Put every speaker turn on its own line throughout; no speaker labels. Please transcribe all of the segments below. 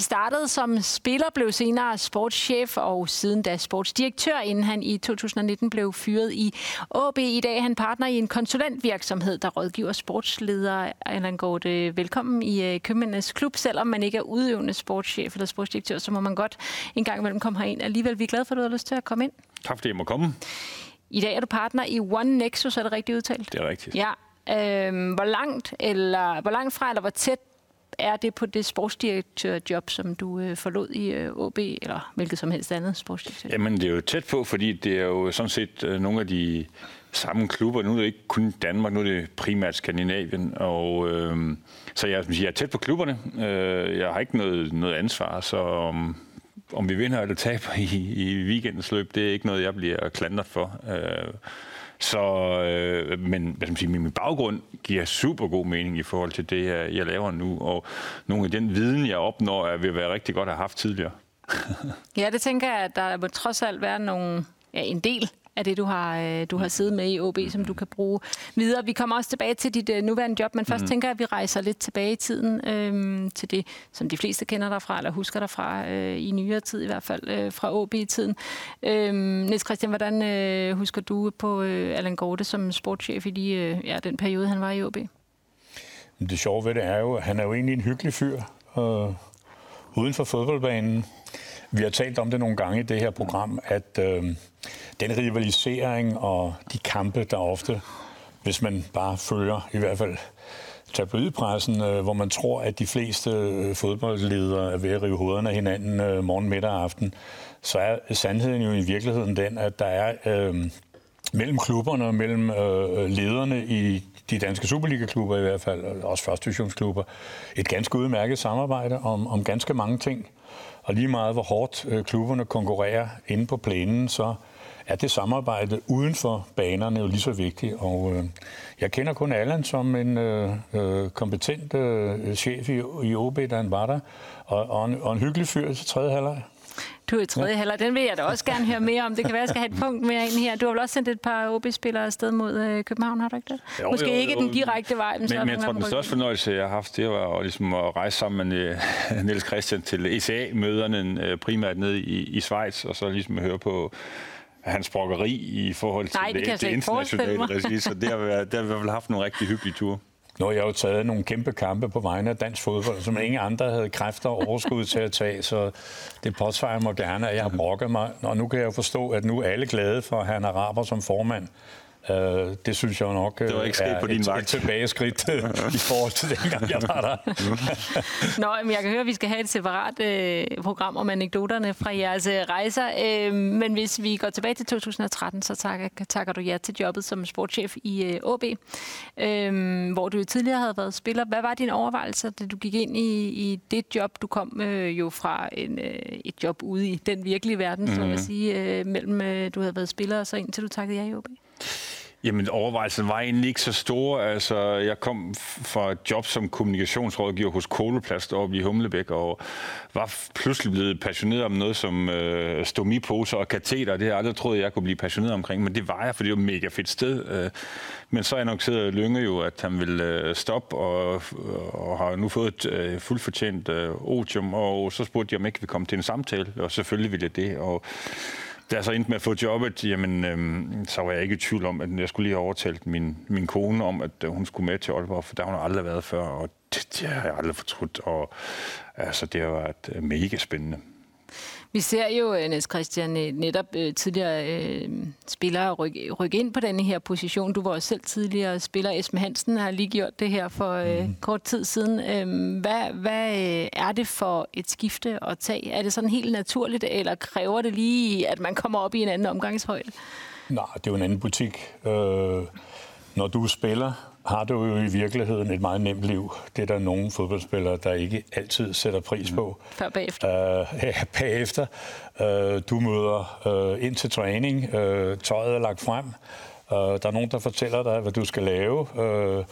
Han startede som spiller, blev senere sportschef og siden da sportsdirektør, inden han i 2019 blev fyret i AB. I dag er han partner i en konsulentvirksomhed, der rådgiver sportsledere. Allan det velkommen i øh, Købmændenes Klub. Selvom man ikke er udøvende sportschef eller sportsdirektør, så må man godt en gang imellem komme herind. Alligevel, vi er glade for, at du har lyst til at komme ind.
Tak fordi jeg må komme.
I dag er du partner i One Nexus, er det rigtigt udtalt?
Det er rigtigt.
Ja. Øhm, hvor langt eller hvor langt fra eller hvor tæt er det på det sportsdirektørjob, som du øh, forlod i øh, OB, eller hvilket som helst andet sportsdirektør?
Jamen, det er jo tæt på, fordi det er jo sådan set øh, nogle af de samme klubber. Nu er det ikke kun Danmark, nu er det primært Skandinavien. Og, øh, så jeg, jeg er tæt på klubberne. Øh, jeg har ikke noget, noget ansvar, så om, om vi vinder eller taber i, i weekendens løb, det er ikke noget, jeg bliver klandret for. Øh, så, øh, men hvad skal man sige, min baggrund giver super god mening i forhold til det, jeg laver nu, og nogle af den viden, jeg opnår, vil være rigtig godt at have haft tidligere.
ja, det tænker jeg, at der må trods alt være nogle, ja, en del af det, du har, øh, du har siddet med i OB, som du kan bruge videre. Vi kommer også tilbage til dit øh, nuværende job, men først mm. tænker jeg, at vi rejser lidt tilbage i tiden øhm, til det, som de fleste kender dig fra, eller husker dig fra øh, i nyere tid i hvert fald, øh, fra OB-tiden. Øhm, Niels Christian, hvordan øh, husker du på øh, Allan Gorte som sportschef i de, øh, ja, den periode, han var i OB?
Det sjove ved det er jo, at han er jo egentlig en hyggelig fyr øh, uden for fodboldbanen. Vi har talt om det nogle gange i det her program, at øh, den rivalisering og de kampe, der ofte, hvis man bare følger i hvert fald tabloidpressen, øh, hvor man tror, at de fleste øh, fodboldledere er ved at rive hovederne af hinanden øh, morgen, middag og aften, så er sandheden jo i virkeligheden den, at der er øh, mellem klubberne og mellem øh, lederne i de danske Superliga-klubber i hvert fald, og også første divisionsklubber, et ganske udmærket samarbejde om, om ganske mange ting. Og lige meget hvor hårdt øh, klubberne konkurrerer inde på plænen, så er det samarbejde uden for banerne jo lige så vigtigt. Og øh, jeg kender kun Allan som en øh, øh, kompetent øh, chef i, i OB, da han var der, og, og, en, og en hyggelig fyr til tredje halvleg.
Du er i tredje ja. halvleg. Den vil jeg da også gerne høre mere om. Det kan være, at jeg skal have et punkt mere ind her. Du har vel også sendt et par OB-spillere afsted mod øh, København, har du ikke det? Jo, Måske jo, jo, ikke den direkte vej.
Men, men, men jeg tror, den største fornøjelse, jeg har haft, det var at, ligesom at rejse sammen med uh, Niels Christian til ECA-møderne, uh, primært nede i, i Schweiz, og så ligesom at høre på hans brokkeri i forhold til
Nej, det, det,
det internationale regi, så det har, været, det har vi i hvert fald haft nogle rigtig hyggelige ture.
Nu har jeg jo taget nogle kæmpe kampe på vegne af dansk fodbold, som ingen andre havde kræfter og overskud til at tage, så det påsvarer mig gerne, at jeg har brokket mig. Og nu kan jeg jo forstå, at nu er alle glade for, at han er araber som formand. Uh, det synes jeg jo nok
det var ikke
er
på din
et,
vagt.
et tilbageskridt øh, i forhold til dengang, jeg var der.
Nå, men jeg kan høre, at vi skal have et separat øh, program om anekdoterne fra jeres øh, rejser. Øh, men hvis vi går tilbage til 2013, så takker, takker du ja til jobbet som sportschef i øh, OB, øh, hvor du tidligere havde været spiller. Hvad var dine overvejelser, da du gik ind i, i det job? Du kom øh, jo fra en, øh, et job ude i den virkelige verden, mm. så at mhm. sige, øh, mellem øh, du havde været spiller og så indtil du takkede ja i OB.
Jamen, overvejelsen var egentlig ikke så stor. Altså, jeg kom fra et job som kommunikationsrådgiver hos Koleplast oppe i Humlebæk, og var pludselig blevet passioneret om noget som øh, stomiposer og kateter. Det har jeg aldrig troet, jeg kunne blive passioneret omkring, men det var jeg, for det var et mega fedt sted. Øh, men så annoncerede Lønge jo, at han ville øh, stoppe, og, og har nu fået et øh, fuldfortjent øh, otium, og så spurgte jeg, om ikke vi kom til en samtale, og selvfølgelig ville jeg det. Og da jeg så endte med at få jobbet, jamen, øhm, så var jeg ikke i tvivl om, at jeg skulle lige have overtalt min, min kone om, at øh, hun skulle med til Aalborg, for der har hun aldrig været før, og det, det har jeg aldrig fortrudt, og altså, det har været øh, mega spændende.
Vi ser jo, øh, Niels Christian, øh, netop øh, tidligere spillere rykke, rykke ind på denne her position. Du var også selv tidligere spiller. Esben Hansen har lige gjort det her for mm. kort tid siden. Øh, hvad, hvad er det for et skifte at tage? Er det sådan helt naturligt, eller kræver det lige, at man kommer op i en anden omgangshøjde?
Nej, det er jo en anden butik. Øh, når du spiller, har du jo i virkeligheden et meget nemt liv. Det er der nogle fodboldspillere, der ikke altid sætter pris på.
Mm. Før bagefter.
Uh, ja, bagefter. Uh, du møder uh, ind til træning. Uh, tøjet er lagt frem. Uh, der er nogen, der fortæller dig, hvad du skal lave. Uh,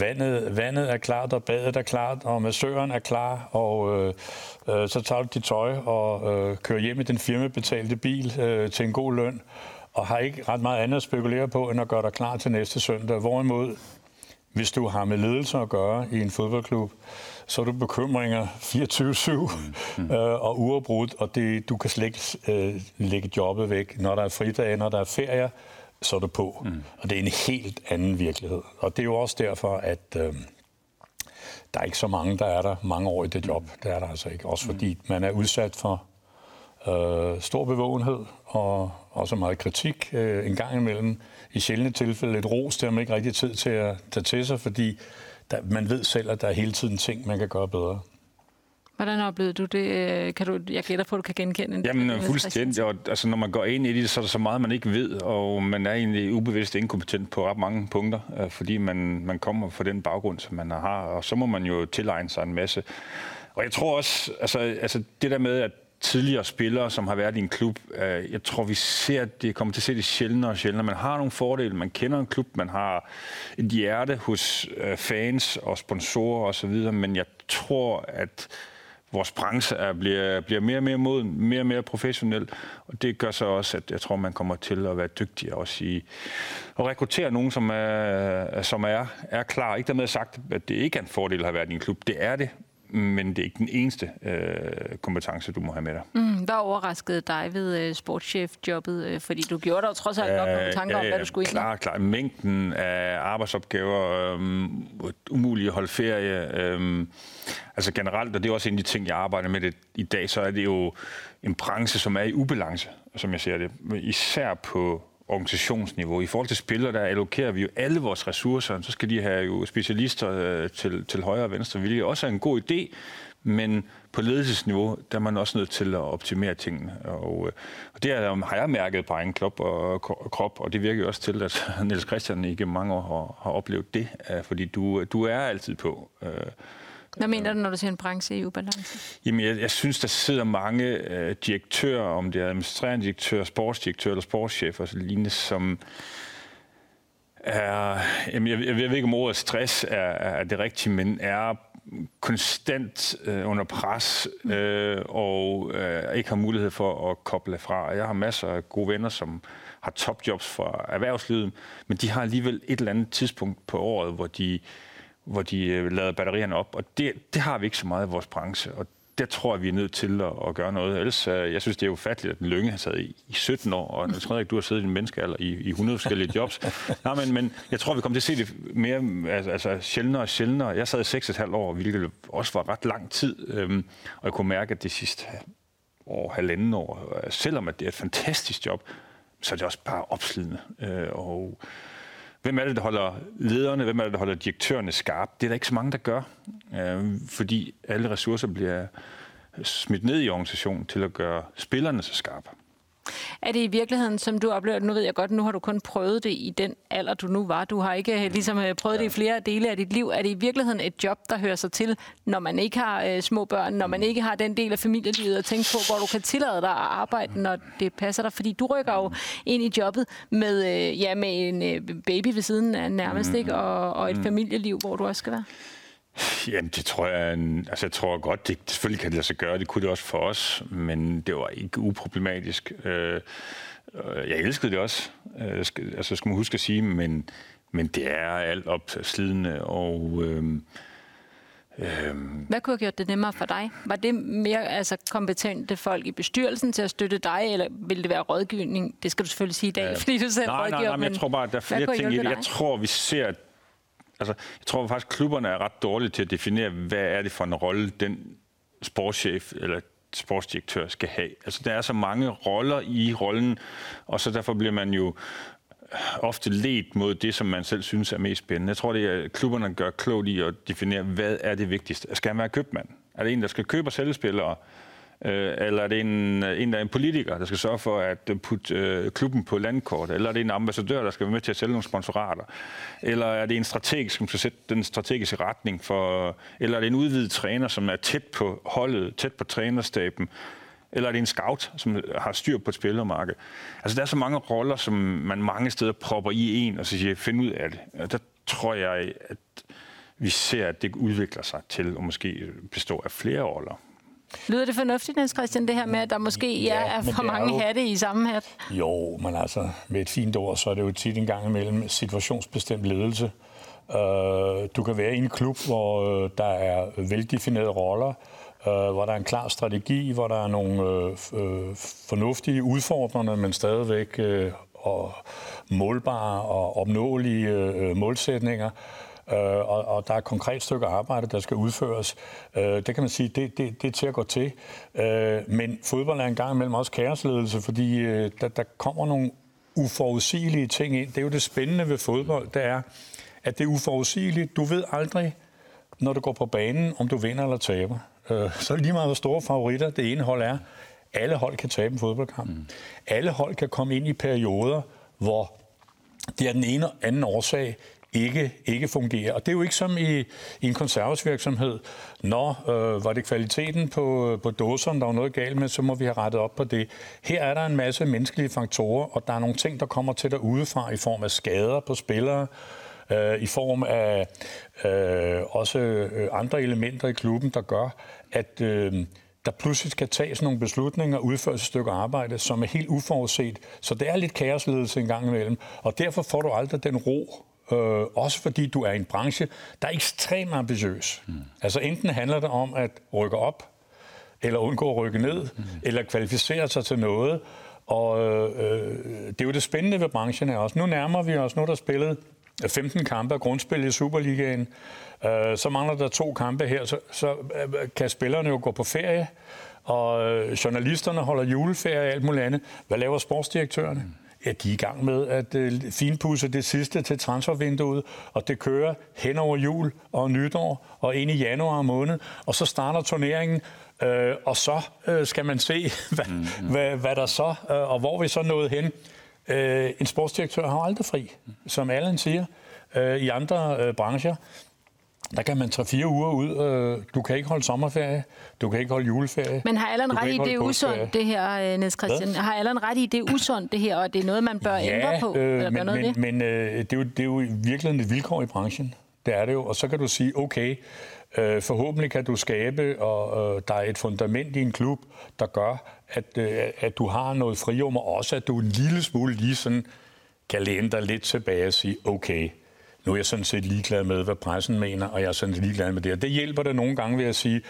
vandet, vandet er klart, og badet er klart, og massøren er klar, og uh, uh, så tager du dit tøj og uh, kører hjem i den firmabetalte bil uh, til en god løn, og har ikke ret meget andet at spekulere på, end at gøre dig klar til næste søndag. Hvorimod, hvis du har med ledelse at gøre i en fodboldklub, så er du bekymringer 24-7 mm. øh, og uafbrudt, og det, du kan slet ikke øh, lægge jobbet væk. Når der er fridage, når der er ferier, så er du på. Mm. Og det er en helt anden virkelighed. Og det er jo også derfor, at øh, der er ikke så mange, der er der mange år i det job. Det er der altså ikke. Også fordi man er udsat for øh, stor bevågenhed og også meget kritik øh, en gang imellem. I sjældne tilfælde et ros, der man ikke rigtig tid til at tage til sig, fordi der, man ved selv, at der er hele tiden ting, man kan gøre bedre.
Hvordan oplevede du det? Øh, kan du, jeg gætter på, at du kan genkende
en Jamen fuldstændig. Og, altså, når man går ind i det, så er der så meget, man ikke ved, og man er egentlig ubevidst inkompetent på ret mange punkter, øh, fordi man, man kommer fra den baggrund, som man har, og så må man jo tilegne sig en masse. Og jeg tror også, altså, altså det der med, at tidligere spillere, som har været i en klub, øh, jeg tror, vi ser, det kommer til at se det sjældnere og sjældnere. Man har nogle fordele, man kender en klub, man har et hjerte hos øh, fans og sponsorer osv., men jeg tror, at vores branche er, bliver, bliver mere og mere moden, mere og mere professionel, og det gør så også, at jeg tror, man kommer til at være dygtig også i at rekruttere nogen, som er, som er, er klar. Ikke dermed sagt, at det ikke er en fordel at have været i en klub. Det er det, men det er ikke den eneste øh, kompetence, du må have med dig.
Mm, hvad overraskede dig ved øh, sportschef-jobbet? Øh, fordi du gjorde dig trods alt nok nogle tanker ja, ja, om, hvad du skulle
ind Klar, klar. Mængden af arbejdsopgaver, øh, umuligt at holde ferie. Øh, altså generelt, og det er også en af de ting, jeg arbejder med det i dag, så er det jo en branche, som er i ubalance, som jeg ser det. Især på organisationsniveau. I forhold til spillere, der allokerer vi jo alle vores ressourcer, så skal de have jo specialister øh, til, til højre og venstre, hvilket også er en god idé, men på ledelsesniveau, der er man også nødt til at optimere tingene. Og, øh, og det er, har jeg mærket på egen klop og, krop, og det virker jo også til, at Niels Christian igennem mange år har, har oplevet det, øh, fordi du, du er altid på.
Øh, hvad mener du, når du siger en branche i ubalance?
Jamen, jeg, jeg synes, der sidder mange øh, direktører, om det er administrerende direktør, sportsdirektør eller sportschef og så lignende, som er, jamen, jeg, jeg ved ikke, om ordet stress er, er det rigtige, men er konstant øh, under pres øh, og øh, ikke har mulighed for at koble fra. Jeg har masser af gode venner, som har topjobs fra erhvervslivet, men de har alligevel et eller andet tidspunkt på året, hvor de hvor de øh, lader batterierne op. Og det, det har vi ikke så meget i vores branche, og der tror jeg, vi er nødt til at, at gøre noget. Ellers, øh, jeg synes, det er ufatteligt, at den Lønge har sad i, i 17 år, og Niels Frederik, du har siddet i en menneskealder i, i 100 forskellige jobs. Nej, men, men jeg tror, vi kommer til at se det mere altså, altså sjældnere og sjældnere. Jeg sad i 6,5 år, hvilket også var ret lang tid, øhm, og jeg kunne mærke, at det sidste år, halvanden år, selvom at det er et fantastisk job, så er det også bare opslidende. Øh, og Hvem er det, der holder lederne, hvem er det, der holder direktørerne skarpe? Det er der ikke så mange, der gør, øh, fordi alle ressourcer bliver smidt ned i organisationen til at gøre spillerne så skarpe.
Er det i virkeligheden, som du oplever, nu ved jeg godt, nu har du kun prøvet det i den alder, du nu var. Du har ikke øh, ligesom øh, prøvet det i flere dele af dit liv. Er det i virkeligheden et job, der hører sig til, når man ikke har øh, små børn, når man ikke har den del af familielivet at tænke på, hvor du kan tillade dig at arbejde, når det passer dig? Fordi du rykker jo ind i jobbet med, øh, ja, med en øh, baby ved siden af nærmest, ikke? Og, og et mm. familieliv, hvor du også skal være.
Jamen, det tror jeg, altså jeg tror godt, det selvfølgelig kan det lade sig gøre, det kunne det også for os, men det var ikke uproblematisk. Øh, jeg elskede det også, øh, altså skal man huske at sige, men, men det er alt opslidende, og øh,
øh, Hvad kunne have gjort det nemmere for dig? Var det mere altså, kompetente folk i bestyrelsen til at støtte dig, eller ville det være rådgivning? Det skal du selvfølgelig sige i dag, ja. fordi du selv
nej,
rådgiver.
Nej, nej, men jeg tror bare, at der er flere ting i det. Jeg tror, vi ser, at Altså, jeg tror faktisk, at klubberne er ret dårlige til at definere, hvad er det for en rolle, den sportschef eller sportsdirektør skal have. Altså, der er så mange roller i rollen, og så derfor bliver man jo øh, ofte let mod det, som man selv synes er mest spændende. Jeg tror, det er, at klubberne gør klogt i at definere, hvad er det vigtigste. Skal han være købmand? Er det en, der skal købe og sælge spillere? Øh, eller er det en, øh, en, der er en politiker, der skal sørge for at øh, putte øh, klubben på landkort? Eller er det en ambassadør, der skal være med til at sælge nogle sponsorater? Eller er det en strateg, som skal sætte den strategiske retning for... Eller er det en udvidet træner, som er tæt på holdet, tæt på trænerstaben? Eller er det en scout, som har styr på et spillermarked? Altså, der er så mange roller, som man mange steder propper i en, og så siger, find ud af det. Og der tror jeg, at vi ser, at det udvikler sig til at måske bestå af flere roller.
Lyder det fornuftigt, Niels Christian, det her med, at der måske ja, er for mange jo... hatte i samme hat?
Jo, men altså, med et fint ord, så er det jo tit en gang imellem situationsbestemt ledelse. Uh, du kan være i en klub, hvor uh, der er veldefinerede roller, uh, hvor der er en klar strategi, hvor der er nogle uh, fornuftige udfordrende, men stadigvæk uh, og målbare og opnåelige uh, målsætninger øh, og, og der er et konkret stykke arbejde, der skal udføres. Øh, det kan man sige, det, det, det er til at gå til. Øh, men fodbold er en gang imellem også kaosledelse, fordi øh, der, der kommer nogle uforudsigelige ting ind. Det er jo det spændende ved fodbold, det er, at det er uforudsigeligt. Du ved aldrig, når du går på banen, om du vinder eller taber. Øh, så lige meget, hvor store favoritter det ene hold er. Alle hold kan tabe en fodboldkamp. Mm. Alle hold kan komme ind i perioder, hvor det er den ene og anden årsag ikke, ikke fungerer. Og det er jo ikke som i, i en konservesvirksomhed. Når øh, var det kvaliteten på, på dåserne, der var noget galt med, så må vi have rettet op på det. Her er der en masse menneskelige faktorer, og der er nogle ting, der kommer til dig udefra i form af skader på spillere, øh, i form af øh, også øh, andre elementer i klubben, der gør, at øh, der pludselig skal tages nogle beslutninger og udføres et stykke arbejde, som er helt uforudset. Så det er lidt kaosledelse en gang imellem, og derfor får du aldrig den ro, Øh, også fordi du er i en branche, der er ekstremt ambitiøs. Mm. Altså enten handler det om at rykke op, eller undgå at rykke ned, mm. eller kvalificere sig til noget. Og øh, det er jo det spændende ved branchen her også. Nu nærmer vi os, nu er der spillet 15 kampe af grundspil i Superligaen. Øh, så mangler der to kampe her, så, så øh, kan spillerne jo gå på ferie, og øh, journalisterne holder juleferie og alt muligt andet. Hvad laver sportsdirektørerne? Mm. Ja, de er i gang med at øh, finpudse det sidste til transfervinduet, og det kører hen over jul og nytår og ind i januar måned, og så starter turneringen, øh, og så øh, skal man se, hvad, mm-hmm. hvad, hvad der så, øh, og hvor vi så nået hen. Øh, en sportsdirektør har aldrig fri, som Allen siger, øh, i andre øh, brancher. Der kan man tage fire uger ud. Øh, du kan ikke holde sommerferie, du kan ikke holde juleferie.
Men har Allan ret i, det er usundt, det her, øh, Niels Christian? Hvad? Har Allan ret i, det er usundt, det her, og det er noget, man bør ja, ændre på? Øh, eller
men, noget men, men øh, det, er jo, det er jo virkelig et vilkår i branchen. Det er det jo. Og så kan du sige, okay, øh, forhåbentlig kan du skabe, og øh, der er et fundament i en klub, der gør, at, øh, at du har noget frirum, og også at du en lille smule lige sådan kan læne dig lidt tilbage og sige, okay, nu er jeg sådan set ligeglad med, hvad pressen mener, og jeg er sådan set ligeglad med det. Og det hjælper det nogle gange ved at sige,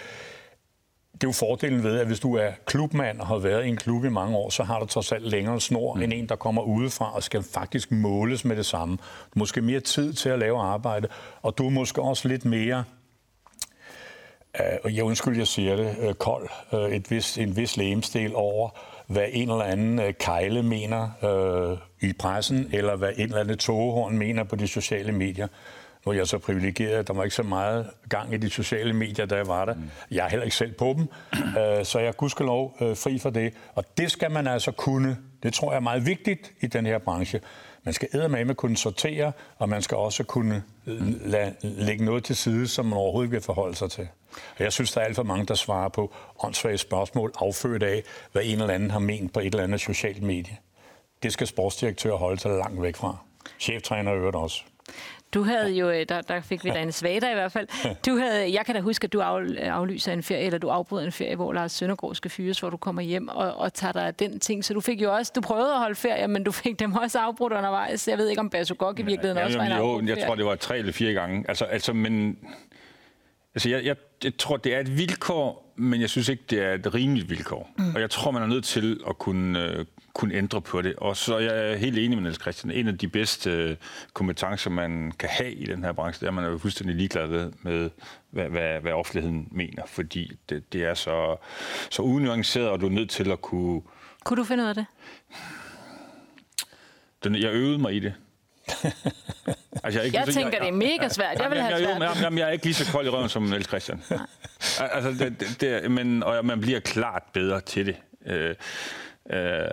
det er jo fordelen ved, at hvis du er klubmand og har været i en klub i mange år, så har du trods alt længere snor mm. end en, der kommer udefra og skal faktisk måles med det samme. Du måske mere tid til at lave arbejde, og du er måske også lidt mere og jeg undskyld, jeg siger det, øh, kold, øh, et vis, en vis lægemstil over, hvad en eller anden øh, kejle mener øh, i pressen, eller hvad en eller anden togehorn mener på de sociale medier. Nu er jeg så privilegeret, at der var ikke så meget gang i de sociale medier, da jeg var der. Mm. Jeg er heller ikke selv på dem, øh, så jeg er gudskelov øh, fri for det. Og det skal man altså kunne. Det tror jeg er meget vigtigt i den her branche. Man skal med med kunne sortere, og man skal også kunne lad, lægge noget til side, som man overhovedet ikke vil forholde sig til. Og jeg synes, der er alt for mange, der svarer på åndssvage spørgsmål, affødt af, hvad en eller anden har ment på et eller andet socialt medie. Det skal sportsdirektører holde sig langt væk fra. Cheftræner øvrigt også.
Du havde jo, øh, der, der fik vi da en svater i hvert fald. Du havde, jeg kan da huske, at du aflyser en ferie, eller du afbryder en ferie, hvor Lars Søndergaard skal fyres, hvor du kommer hjem og, og tager dig den ting. Så du fik jo også, du prøvede at holde ferie, men du fik dem også afbrudt undervejs. Jeg ved ikke, om Basugok i virkeligheden ja, også var en
Jo, jeg tror, det var tre eller fire gange. Altså, altså men Altså, jeg, jeg, jeg tror, det er et vilkår, men jeg synes ikke, det er et rimeligt vilkår. Mm. Og jeg tror, man er nødt til at kunne, øh, kunne ændre på det. Og så er jeg helt enig med Niels Christian. En af de bedste øh, kompetencer, man kan have i den her branche, det er, at man er fuldstændig ligeglad med, hvad, hvad, hvad offentligheden mener. Fordi det, det er så, så unuanceret, og du er nødt til at kunne...
Kunne du finde ud af det?
Den, jeg øvede mig i det.
altså, jeg, ikke, jeg tænker, jeg, det er mega svært. Jeg vil have
svært. Jeg, jeg, jeg er ikke lige så kold i røven som Niels Christian. altså, det, det, det, men, og man bliver klart bedre til det. Øh, øh, jeg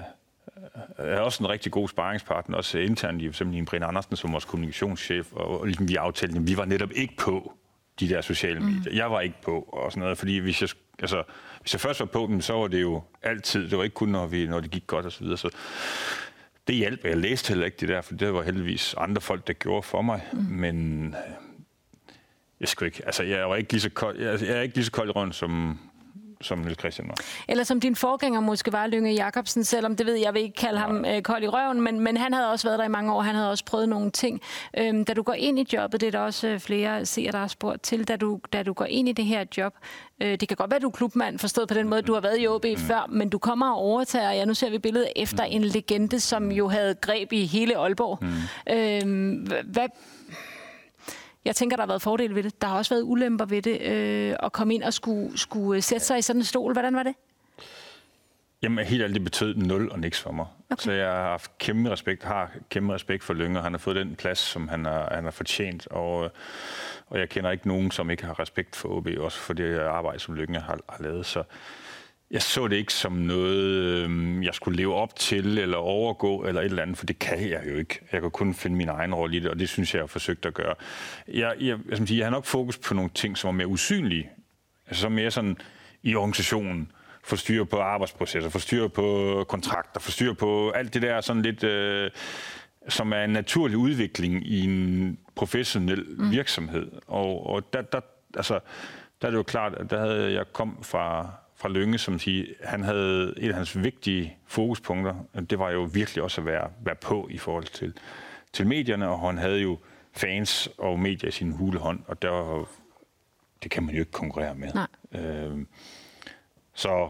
er også en rigtig god sparringspartner, også internt i eksempel Brian Andersen, som vores kommunikationschef, og, og ligesom vi aftalte, at vi var netop ikke på de der sociale medier. Mm. Jeg var ikke på og sådan noget, fordi hvis jeg altså, hvis jeg først var på dem, så var det jo altid, det var ikke kun, når, vi, når det gik godt og så videre. Så det hjalp. Jeg læste heller ikke det der, for det var heldigvis andre folk, der gjorde for mig. Mm. Men øh, jeg skulle ikke, altså jeg var ikke lige så kold, jeg, jeg er ikke lige så kold i røven, som, som Niels Christian var.
Eller som din forgænger måske var, Lønge Jacobsen, selvom det ved jeg, vil ikke kalde ham øh, kold i røven, men, men han havde også været der i mange år, han havde også prøvet nogle ting. Øhm, da du går ind i jobbet, det er der også øh, flere seere, der har spurgt til, da du, da du går ind i det her job, øh, det kan godt være, du er klubmand, forstået på den måde, du har været i OB mm. før, men du kommer og overtager, ja, nu ser vi billedet efter mm. en legende, som jo havde greb i hele Aalborg. Mm. Øhm, hvad, jeg tænker, der har været fordele ved det. Der har også været ulemper ved det øh, at komme ind og skulle, skulle sætte sig i sådan en stol. Hvordan var det?
Jamen, helt ærligt, det betød nul og niks for mig. Okay. Så jeg har haft kæmpe respekt, har kæmpe respekt for Lynger. Han har fået den plads, som han har, han har fortjent, og, og jeg kender ikke nogen, som ikke har respekt for OB, også for det arbejde, som Lynger har, har lavet. Så jeg så det ikke som noget, øh, jeg skulle leve op til, eller overgå, eller et eller andet, for det kan jeg jo ikke. Jeg kan kun finde min egen rolle i det, og det synes jeg, jeg har forsøgt at gøre. Jeg, jeg, jeg, jeg, jeg har nok fokus på nogle ting, som er mere usynlige. Altså som mere sådan i organisationen. Få styr på arbejdsprocesser, få styr på kontrakter, få styr på alt det der sådan lidt... Øh, som er en naturlig udvikling i en professionel mm. virksomhed. Og, og der, der, altså, der er det jo klart, at der havde jeg kom fra fra Lønge, som siger, han havde et af hans vigtige fokuspunkter, det var jo virkelig også at være, være på i forhold til, til medierne, og han havde jo fans og medier i sin hulehånd, og der, det kan man jo ikke konkurrere med. Nej. Øh, så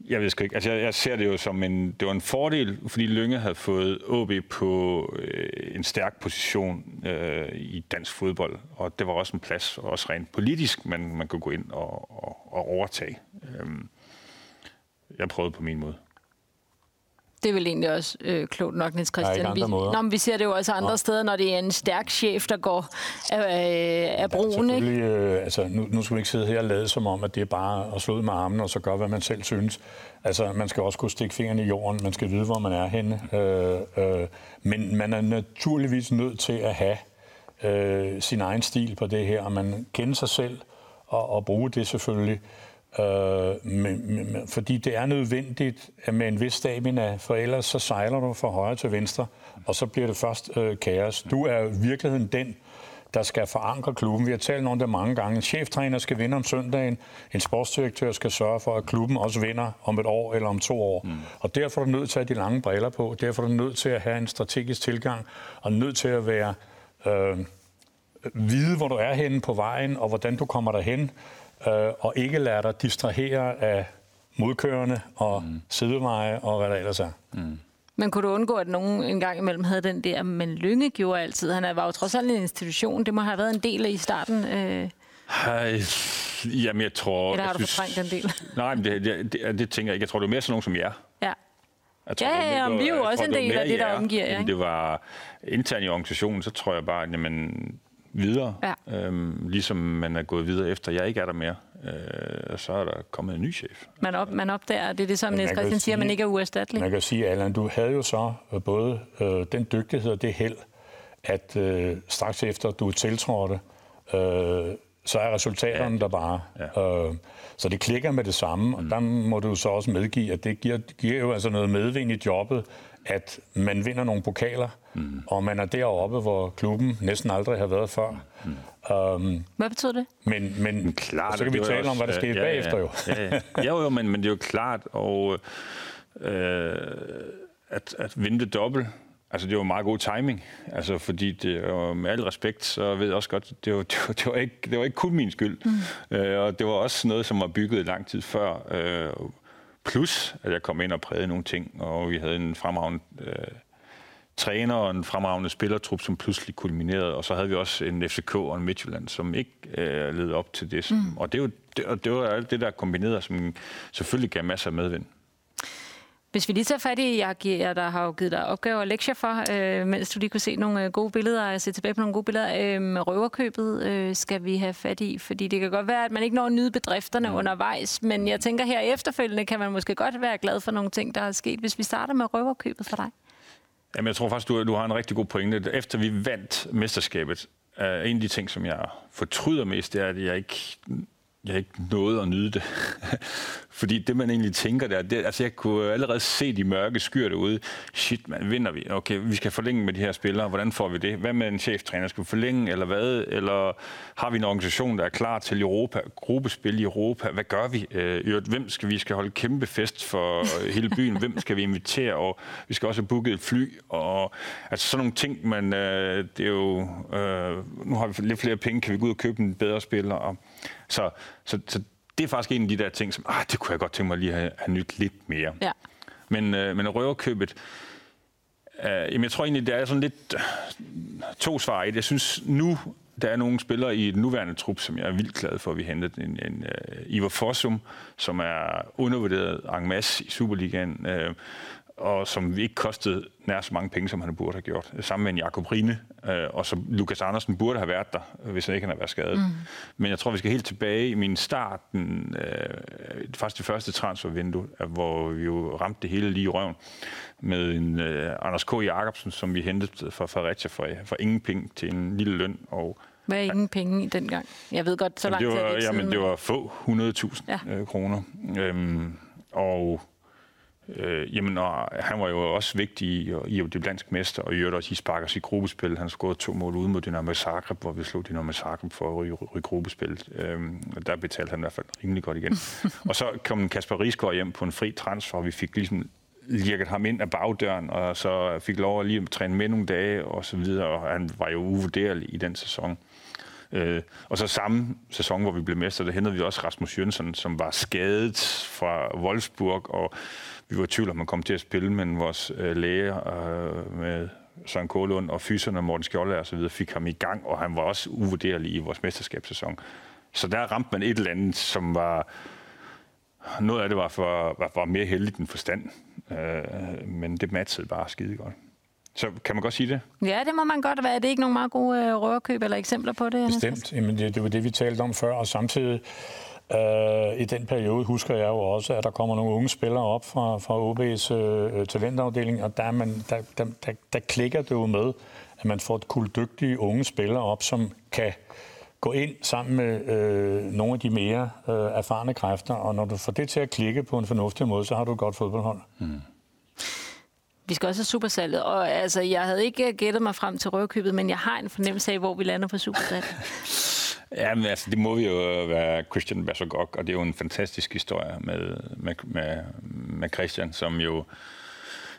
jeg ved ikke. Altså, jeg, jeg ser det jo som en, det var en fordel, fordi Lønge havde fået OB på øh, en stærk position øh, i dansk fodbold, og det var også en plads, også rent politisk, man, man kunne gå ind og, og, og overtage. Øhm, jeg prøvede på min måde.
Det er vel egentlig også øh, klogt nok, Niels Christian. Vi, nå, men vi ser det jo også andre ja. steder, når det er en stærk chef, der går af, af broen. Ja, ikke?
Øh, altså, nu, nu skal vi ikke sidde her og lade som om, at det er bare at slå ud med armen og så gøre, hvad man selv synes. Altså, man skal også kunne stikke fingrene i jorden. Man skal vide, hvor man er henne. Øh, øh, men man er naturligvis nødt til at have øh, sin egen stil på det her, og man kender sig selv og, og bruge det selvfølgelig. Øh, men, men, fordi det er nødvendigt med en vis stamina, for ellers så sejler du fra højre til venstre, og så bliver det først øh, kaos. Du er i virkeligheden den, der skal forankre klubben. Vi har talt om det mange gange. En cheftræner skal vinde om søndagen. En sportsdirektør skal sørge for, at klubben også vinder om et år eller om to år. Mm. Og derfor er du nødt til at have de lange briller på. Derfor er du nødt til at have en strategisk tilgang, og nødt til at være øh, vide, hvor du er henne på vejen, og hvordan du kommer derhen øh, og ikke lade dig distrahere af modkørende og mm. sideveje og hvad der ellers er. Mm.
Men kunne du undgå, at nogen en gang imellem havde den der, men Lynge gjorde altid? Han var jo trods alt en institution. Det må have været en del af i starten. Øh.
Hej. Jamen, jeg tror...
Eller har du fortrængt den del?
Nej, men det, det, det, det tænker jeg ikke. Jeg tror, det er mere sådan nogen som jer.
Ja. Jeg tror, ja, ja, vi er jo også en del af det, der omgiver jer.
Det var internt i organisationen, så tror jeg bare, at jamen, videre, ja. øhm, ligesom man er gået videre efter, jeg ikke er der mere. Øh, og så er der kommet en ny chef.
Man, op, man opdager, det er det, som Niels Christian siger, man ikke er uerstattelig.
Man kan sige, Allan, du havde jo så øh, både øh, den dygtighed og det held, at øh, straks efter du tiltrådte, øh, så er resultaterne ja. der bare. Ja. Øh, så det klikker med det samme, mm. og der må du så også medgive, at det giver, giver jo altså noget medvind i jobbet, at man vinder nogle pokaler, mm. og man er deroppe, hvor klubben næsten aldrig har været før. Mm.
Um, hvad betyder det?
Men, men klart, så kan vi tale også, om, hvad der skete ja, bagefter jo.
ja, ja. ja, jo, men, men det er jo klart, og øh, at, at vinde det dobbelt, Altså, det var meget god timing. Altså, fordi det, og med al respekt, så ved jeg også godt, det var, det var, det var, ikke, det var ikke kun min skyld. Mm. Øh, og det var også noget, som var bygget lang tid før. Øh, plus, at jeg kom ind og prægede nogle ting, og vi havde en fremragende øh, træner og en fremragende spillertrup, som pludselig kulminerede. Og så havde vi også en FCK og en Midtjylland, som ikke øh, levede op til det. Mm. Og det, var, det, og det var alt det, der kombinerede, som selvfølgelig gav masser af medvind.
Hvis vi lige tager fat i, jeg, der har jo givet dig opgaver og lektier for, øh, mens du lige kunne se nogle øh, gode billeder, og se tilbage på nogle gode billeder. Øh, røverkøbet øh, skal vi have fat i, fordi det kan godt være, at man ikke når at nyde bedrifterne mm. undervejs, men jeg tænker her efterfølgende kan man måske godt være glad for nogle ting, der er sket. Hvis vi starter med røverkøbet for dig.
Jamen, jeg tror faktisk, du, du har en rigtig god pointe. Efter vi vandt mesterskabet, er en af de ting, som jeg fortryder mest, det er, at jeg ikke jeg ikke nåede at nyde det. Fordi det, man egentlig tænker der, det, altså jeg kunne allerede se de mørke skyer derude. Shit, man, vinder vi? Okay, vi skal forlænge med de her spillere. Hvordan får vi det? Hvad med en cheftræner? Skal vi forlænge, eller hvad? Eller har vi en organisation, der er klar til Europa? Gruppespil i Europa? Hvad gør vi? Øh, hvem skal vi skal holde kæmpe fest for hele byen? Hvem skal vi invitere? Og vi skal også have booket et fly. Og, altså sådan nogle ting, men øh, det er jo... Øh, nu har vi lidt flere penge. Kan vi gå ud og købe en bedre spiller? Og, så, så, så det er faktisk en af de der ting, som ah, det kunne jeg godt tænke mig lige at have, have nyt lidt mere.
Ja.
Men, øh, men røverkøbet, øh, jamen jeg tror egentlig, det er sådan lidt øh, to svar i det. Jeg synes nu, der er nogle spillere i den nuværende trup, som jeg er vildt glad for, at vi hentede. En, en uh, Ivar Fossum, som er undervurderet en masse i Superligaen. Uh, og som ikke kostede nær så mange penge, som han burde have gjort. Sammen med en Jakob Rine, øh, og som Lukas Andersen burde have været der, hvis han ikke havde været skadet. Mm. Men jeg tror, vi skal helt tilbage i min starten, øh, faktisk det første transfervindue, hvor vi jo ramte det hele lige i røven, med en øh, Anders K. Jacobsen, som vi hentede fra Fredericia for, for ingen penge til en lille løn, og
hvad er ingen penge i den gang? Jeg ved godt, så langt
det var,
det
Jamen, det var få 100.000 ja. øh, kroner. Øhm, og Øh, jamen, og han var jo også vigtig i, i at blive dansk mester, og i øvrigt også i Sparkers i gruppespil. Han scorede to mål ude mod Dynamo Zagreb, hvor vi slog Dynamo Zagreb for at ryge, ryge gruppespil. Øhm, og der betalte han i hvert fald rimelig godt igen. og så kom Kasper Riesgaard hjem på en fri transfer, og vi fik ligesom lirket ham ind af bagdøren, og så fik lov at lige træne med nogle dage, og så videre, og han var jo uvurderlig i den sæson. Øh, og så samme sæson, hvor vi blev mester, der hentede vi også Rasmus Jønsson, som var skadet fra Wolfsburg, og vi var i tvivl om, man kom til at spille, men vores øh, læge øh, med Søren Kålund og fyserne Morten Skjolde og så videre fik ham i gang, og han var også uvurderlig i vores mesterskabssæson. Så der ramte man et eller andet, som var... Noget af det var, for, var, var mere heldigt end forstand, øh, men det matchede bare skide godt. Så kan man godt sige det?
Ja, det må man godt være. Er det ikke nogle meget gode øh, rørkøb eller eksempler på det?
Bestemt. Jamen, det, det var det, vi talte om før, og samtidig øh, i den periode husker jeg jo også, at der kommer nogle unge spillere op fra, fra OB's øh, talentafdeling, og der, man, der, der, der, der klikker det jo med, at man får et kuldygtige unge spillere op, som kan gå ind sammen med øh, nogle af de mere øh, erfarne kræfter, og når du får det til at klikke på en fornuftig måde, så har du et godt fodboldhold. Mm.
Vi skal også have supersalget, og altså, jeg havde ikke gættet mig frem til røvkøbet, men jeg har en fornemmelse af, hvor vi lander på supersalget.
Ja, men altså, det må vi jo være Christian Bassogok, og det er jo en fantastisk historie med, med, med, med Christian, som jo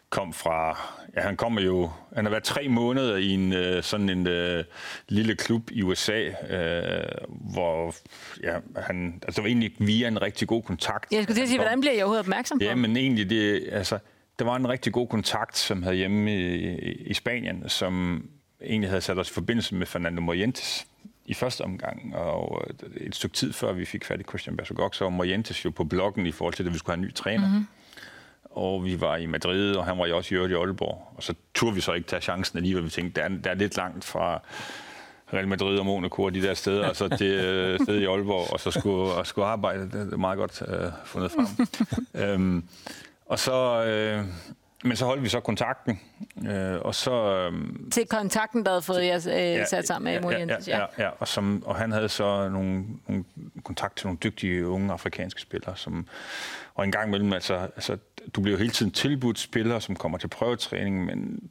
kom fra, ja, han kommer jo, han har været tre måneder i en uh, sådan en uh, lille klub i USA, uh, hvor ja, han, altså det var egentlig via en rigtig god kontakt.
Jeg skulle til at sige, hvordan bliver jeg overhovedet opmærksom på?
Ja, men egentlig det, altså, der var en rigtig god kontakt, som havde hjemme i, i Spanien, som egentlig havde sat os i forbindelse med Fernando Morientes i første omgang, og et stykke tid før vi fik fat i Christian Bersogok, så var Morientes jo på bloggen i forhold til, at vi skulle have en ny træner. Mm-hmm. Og vi var i Madrid, og han var jo også i øvrigt i Aalborg. Og så turde vi så ikke tage chancen alligevel. Vi tænkte, der er, der er lidt langt fra Real Madrid og Monaco og de der steder, og så det øh, sted i Aalborg, og så skulle, og skulle arbejde. Det er meget godt uh, fundet frem. øhm, og så, øh, men så holdt vi så kontakten, øh, og så... Øh,
til kontakten, der havde fået jer øh, ja, sat sammen med
ja, ja, ja, ja, ja, og, som, og han havde så nogle, nogle kontakt til nogle dygtige unge afrikanske spillere, som, og en gang imellem, altså, altså, du bliver jo hele tiden tilbudt spillere, som kommer til prøvetræning, men